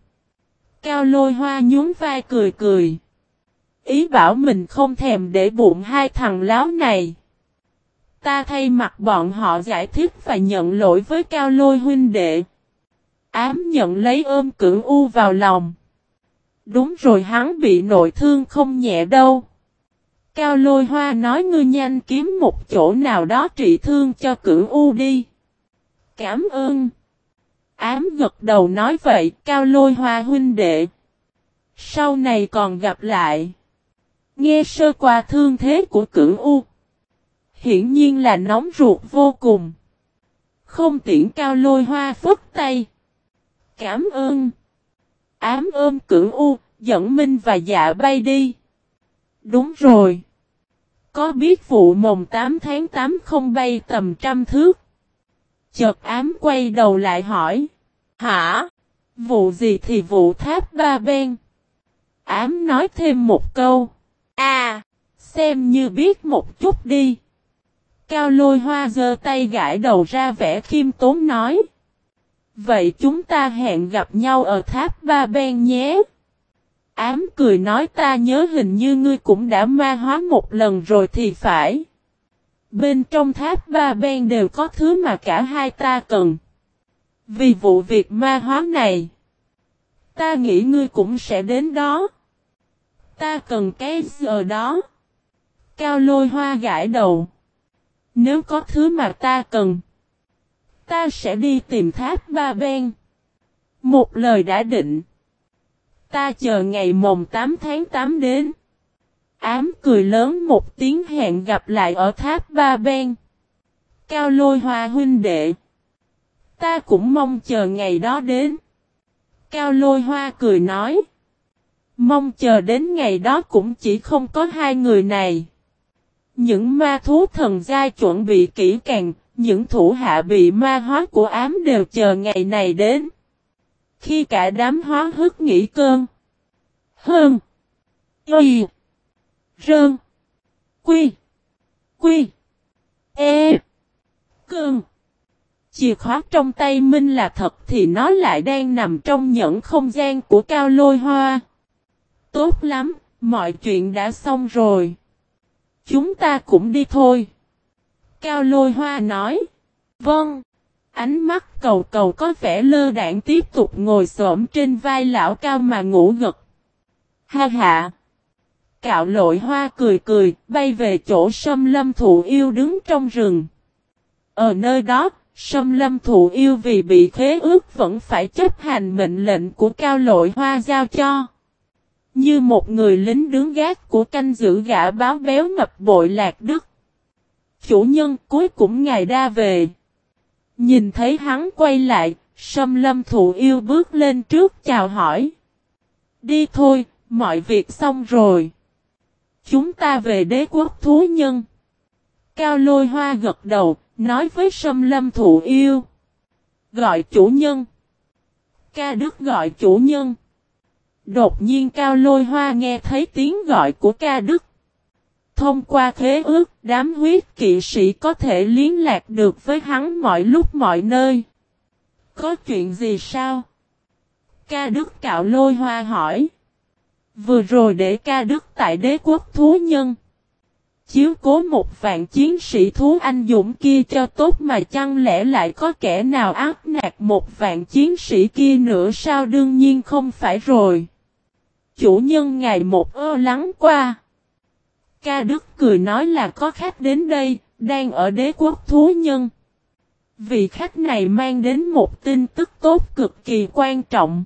Speaker 1: Cao lôi hoa nhún vai cười cười. Ý bảo mình không thèm để bụng hai thằng láo này. Ta thay mặt bọn họ giải thích và nhận lỗi với cao lôi huynh đệ. Ám nhận lấy ôm cửu u vào lòng. Đúng rồi hắn bị nội thương không nhẹ đâu. Cao lôi hoa nói ngươi nhanh kiếm một chỗ nào đó trị thương cho cửu u đi. Cảm ơn. Ám gật đầu nói vậy, cao lôi hoa huynh đệ. Sau này còn gặp lại. Nghe sơ qua thương thế của cửu u. Hiển nhiên là nóng ruột vô cùng. Không tiễn cao lôi hoa phất tay. Cảm ơn ám ôm cửu u, dẫn Minh và dạ bay đi. Đúng rồi. Có biết vụ mồng 8 tháng 8 không bay tầm trăm thước? Chợt ám quay đầu lại hỏi. Hả? Vụ gì thì vụ tháp ba bên Ám nói thêm một câu. À, xem như biết một chút đi. Cao lôi hoa giơ tay gãi đầu ra vẻ khiêm tốn nói. Vậy chúng ta hẹn gặp nhau ở tháp ba ben nhé. Ám cười nói ta nhớ hình như ngươi cũng đã ma hóa một lần rồi thì phải. Bên trong tháp ba ben đều có thứ mà cả hai ta cần. Vì vụ việc ma hóa này, ta nghĩ ngươi cũng sẽ đến đó. Ta cần cái giờ đó. Cao lôi hoa gãi đầu. Nếu có thứ mà ta cần, ta sẽ đi tìm tháp ba ven. Một lời đã định. Ta chờ ngày mồng 8 tháng 8 đến. Ám cười lớn một tiếng hẹn gặp lại ở tháp ba ven. Cao lôi hoa huynh đệ. Ta cũng mong chờ ngày đó đến. Cao lôi hoa cười nói. Mong chờ đến ngày đó cũng chỉ không có hai người này. Những ma thú thần giai chuẩn bị kỹ càng, những thủ hạ bị ma hóa của ám đều chờ ngày này đến. Khi cả đám hóa hức nghỉ cơn. Hơn. Y. Rơn. Quy. Quy. E. Cơn. Chìa khóa trong tay Minh là thật thì nó lại đang nằm trong nhẫn không gian của cao lôi hoa. Tốt lắm, mọi chuyện đã xong rồi. Chúng ta cũng đi thôi. Cao lôi hoa nói. Vâng. Ánh mắt cầu cầu có vẻ lơ đạn tiếp tục ngồi xổm trên vai lão cao mà ngủ gật. Ha ha. Cạo lội hoa cười cười, bay về chỗ sâm lâm thụ yêu đứng trong rừng. Ở nơi đó, sâm lâm thụ yêu vì bị khế ước vẫn phải chấp hành mệnh lệnh của cao lội hoa giao cho. Như một người lính đứng gác của canh giữ gã báo béo ngập bội lạc đức. Chủ nhân cuối cũng ngài đa về. Nhìn thấy hắn quay lại, sâm lâm thụ yêu bước lên trước chào hỏi. Đi thôi, mọi việc xong rồi. Chúng ta về đế quốc thú nhân. Cao lôi hoa gật đầu, nói với sâm lâm thụ yêu. Gọi chủ nhân. Ca đức gọi chủ nhân. Đột nhiên cao lôi hoa nghe thấy tiếng gọi của ca đức. Thông qua thế ước, đám huyết kỵ sĩ có thể liên lạc được với hắn mọi lúc mọi nơi. Có chuyện gì sao? Ca đức cạo lôi hoa hỏi. Vừa rồi để ca đức tại đế quốc thú nhân. Chiếu cố một vạn chiến sĩ thú anh dũng kia cho tốt mà chăng lẽ lại có kẻ nào áp nạt một vạn chiến sĩ kia nữa sao đương nhiên không phải rồi. Chủ nhân ngày một ơ lắng qua. Ca Đức cười nói là có khách đến đây, đang ở đế quốc thú nhân. Vị khách này mang đến một tin tức tốt cực kỳ quan trọng.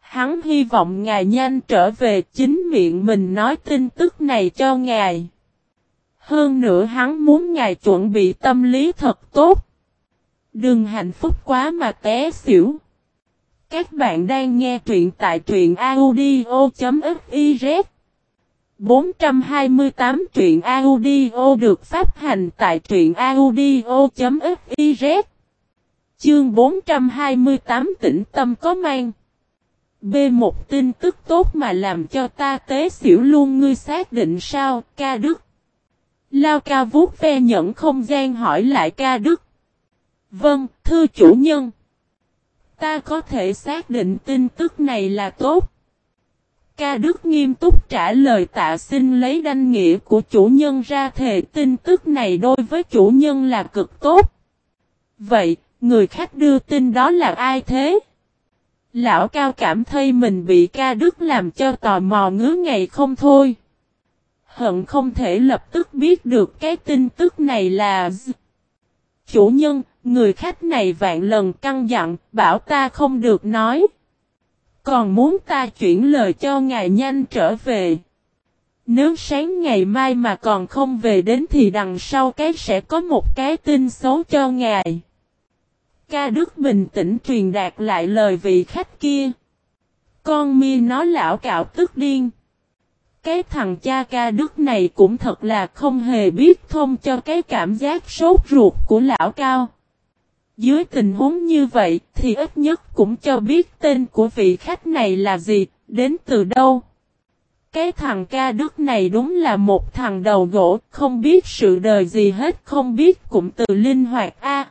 Speaker 1: Hắn hy vọng ngài nhanh trở về chính miệng mình nói tin tức này cho ngài. Hơn nữa hắn muốn ngài chuẩn bị tâm lý thật tốt. Đừng hạnh phúc quá mà té xỉu. Các bạn đang nghe truyện tại truyện audio.fiz 428 truyện audio được phát hành tại truyện audio.fiz Chương 428 tĩnh tâm có mang. B một tin tức tốt mà làm cho ta tế xỉu luôn ngươi xác định sao ca đức? Lao ca vuốt ve nhẫn không gian hỏi lại ca đức. Vâng, thưa chủ nhân. Ta có thể xác định tin tức này là tốt. Ca Đức nghiêm túc trả lời tạ xin lấy đanh nghĩa của chủ nhân ra thề tin tức này đối với chủ nhân là cực tốt. Vậy, người khách đưa tin đó là ai thế? Lão Cao cảm thấy mình bị ca Đức làm cho tò mò ngứa ngày không thôi. Hận không thể lập tức biết được cái tin tức này là Chủ nhân, Người khách này vạn lần căng dặn, bảo ta không được nói. Còn muốn ta chuyển lời cho ngài nhanh trở về. Nếu sáng ngày mai mà còn không về đến thì đằng sau cái sẽ có một cái tin xấu cho ngài. Ca Đức bình tĩnh truyền đạt lại lời vị khách kia. Con mi nó lão cạo tức điên. Cái thằng cha ca đức này cũng thật là không hề biết thông cho cái cảm giác sốt ruột của lão cao. Dưới tình huống như vậy thì ít nhất cũng cho biết tên của vị khách này là gì, đến từ đâu. Cái thằng ca đức này đúng là một thằng đầu gỗ, không biết sự đời gì hết, không biết cũng từ linh hoạt a.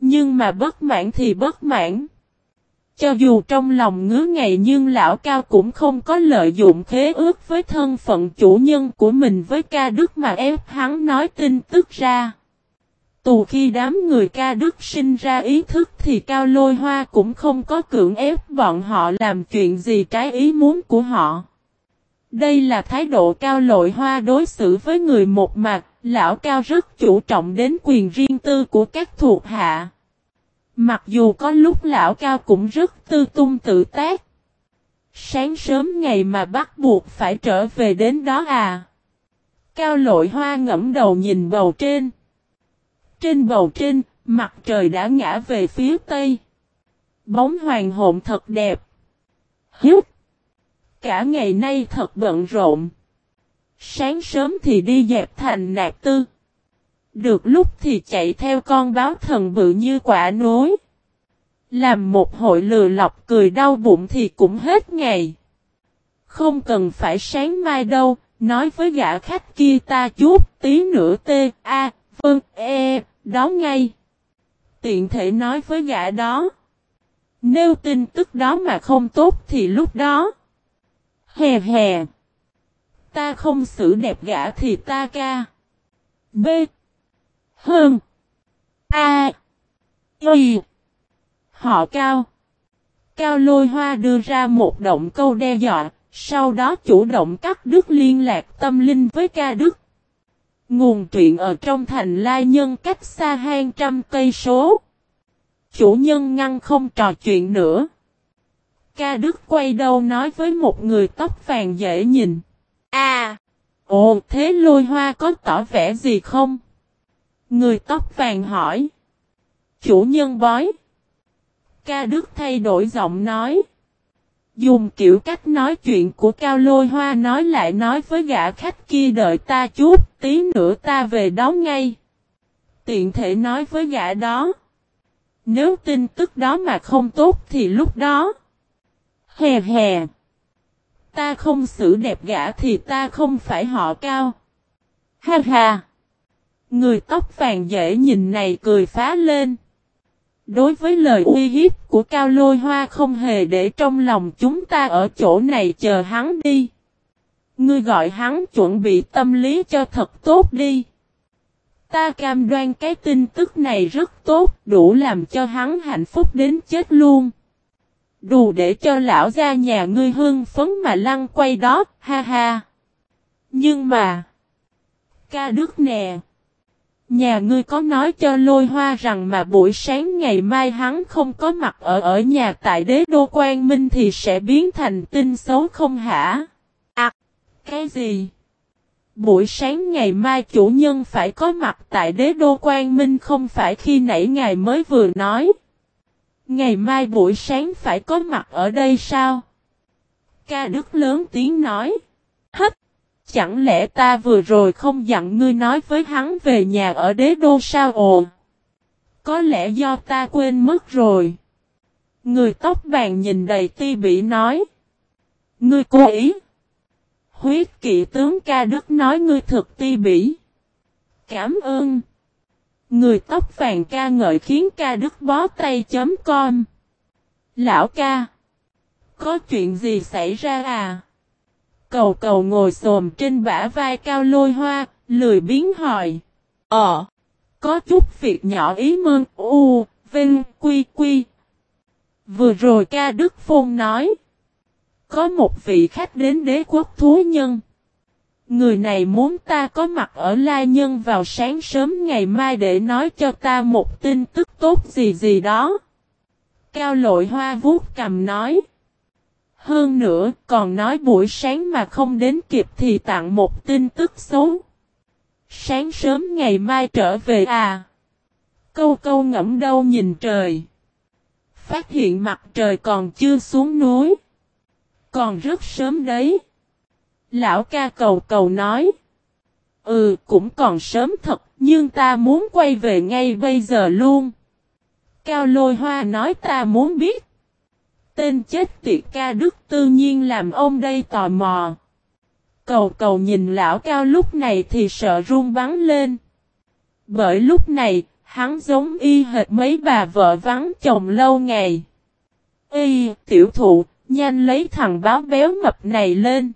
Speaker 1: Nhưng mà bất mãn thì bất mãn. Cho dù trong lòng ngứa ngày nhưng lão cao cũng không có lợi dụng khế ước với thân phận chủ nhân của mình với ca đức mà ép hắn nói tin tức ra. Tù khi đám người ca đức sinh ra ý thức thì cao lôi hoa cũng không có cưỡng ép bọn họ làm chuyện gì trái ý muốn của họ. Đây là thái độ cao lội hoa đối xử với người một mặt, lão cao rất chủ trọng đến quyền riêng tư của các thuộc hạ. Mặc dù có lúc lão cao cũng rất tư tung tự tác. Sáng sớm ngày mà bắt buộc phải trở về đến đó à. Cao lội hoa ngẫm đầu nhìn bầu trên. Trên bầu trên, mặt trời đã ngã về phía tây. Bóng hoàng hồn thật đẹp. Hiếp. Cả ngày nay thật bận rộn. Sáng sớm thì đi dẹp thành nạp tư. Được lúc thì chạy theo con báo thần bự như quả nối. Làm một hội lừa lọc cười đau bụng thì cũng hết ngày. Không cần phải sáng mai đâu, nói với gã khách kia ta chút tí nữa tê, a, vâng, e, đó ngay. Tiện thể nói với gã đó. Nếu tin tức đó mà không tốt thì lúc đó. Hè hè. Ta không xử đẹp gã thì ta ca. B. Hơn. A. Y. Họ cao. Cao lôi hoa đưa ra một động câu đe dọa, sau đó chủ động cắt đứt liên lạc tâm linh với ca đức. Nguồn truyện ở trong thành lai nhân cách xa hàng trăm cây số. Chủ nhân ngăn không trò chuyện nữa. Ca Đức quay đầu nói với một người tóc vàng dễ nhìn. À! Ồ, thế lôi hoa có tỏ vẻ gì không? Người tóc vàng hỏi. Chủ nhân bói. Ca Đức thay đổi giọng nói. Dùng kiểu cách nói chuyện của Cao Lôi Hoa nói lại nói với gã khách kia đợi ta chút, tí nữa ta về đó ngay. Tiện thể nói với gã đó. Nếu tin tức đó mà không tốt thì lúc đó. Hè hè. Ta không xử đẹp gã thì ta không phải họ cao. Ha ha. Người tóc vàng dễ nhìn này cười phá lên. Đối với lời uy hiếp của Cao Lôi Hoa không hề để trong lòng chúng ta ở chỗ này chờ hắn đi. Ngươi gọi hắn chuẩn bị tâm lý cho thật tốt đi. Ta cam đoan cái tin tức này rất tốt, đủ làm cho hắn hạnh phúc đến chết luôn. Đủ để cho lão ra nhà ngươi hương phấn mà lăn quay đó, ha ha. Nhưng mà... Ca Đức nè. Nhà ngươi có nói cho lôi hoa rằng mà buổi sáng ngày mai hắn không có mặt ở ở nhà tại đế đô quan minh thì sẽ biến thành tin xấu không hả? À, cái gì? Buổi sáng ngày mai chủ nhân phải có mặt tại đế đô quan minh không phải khi nãy ngài mới vừa nói. Ngày mai buổi sáng phải có mặt ở đây sao? Ca Đức lớn tiếng nói. hết. Chẳng lẽ ta vừa rồi không dặn ngươi nói với hắn về nhà ở đế đô sao ồ? Có lẽ do ta quên mất rồi. Người tóc vàng nhìn đầy ti bị nói. Ngươi cố ý. Huyết kỵ tướng ca đức nói ngươi thật ti bỉ. Cảm ơn. Người tóc vàng ca ngợi khiến ca đức bó tay chấm com. Lão ca. Có chuyện gì xảy ra à? Cầu cầu ngồi xồm trên bả vai cao lôi hoa, lười biến hỏi. Ờ. Có chút việc nhỏ ý mơn, u, vinh, quy quy. Vừa rồi ca Đức Phôn nói. Có một vị khách đến đế quốc thú nhân. Người này muốn ta có mặt ở Lai Nhân vào sáng sớm ngày mai để nói cho ta một tin tức tốt gì gì đó. Cao lội hoa vuốt cầm nói. Hơn nữa, còn nói buổi sáng mà không đến kịp thì tặng một tin tức xấu. Sáng sớm ngày mai trở về à. Câu câu ngẫm đâu nhìn trời. Phát hiện mặt trời còn chưa xuống núi. Còn rất sớm đấy. Lão ca cầu cầu nói. Ừ cũng còn sớm thật, nhưng ta muốn quay về ngay bây giờ luôn. Cao lôi hoa nói ta muốn biết. Tên chết tiệt ca đức tự nhiên làm ông đây tò mò. Cầu cầu nhìn lão cao lúc này thì sợ run bắn lên. Bởi lúc này, hắn giống y hệt mấy bà vợ vắng chồng lâu ngày. Y, tiểu thụ, nhanh lấy thằng báo béo mập này lên.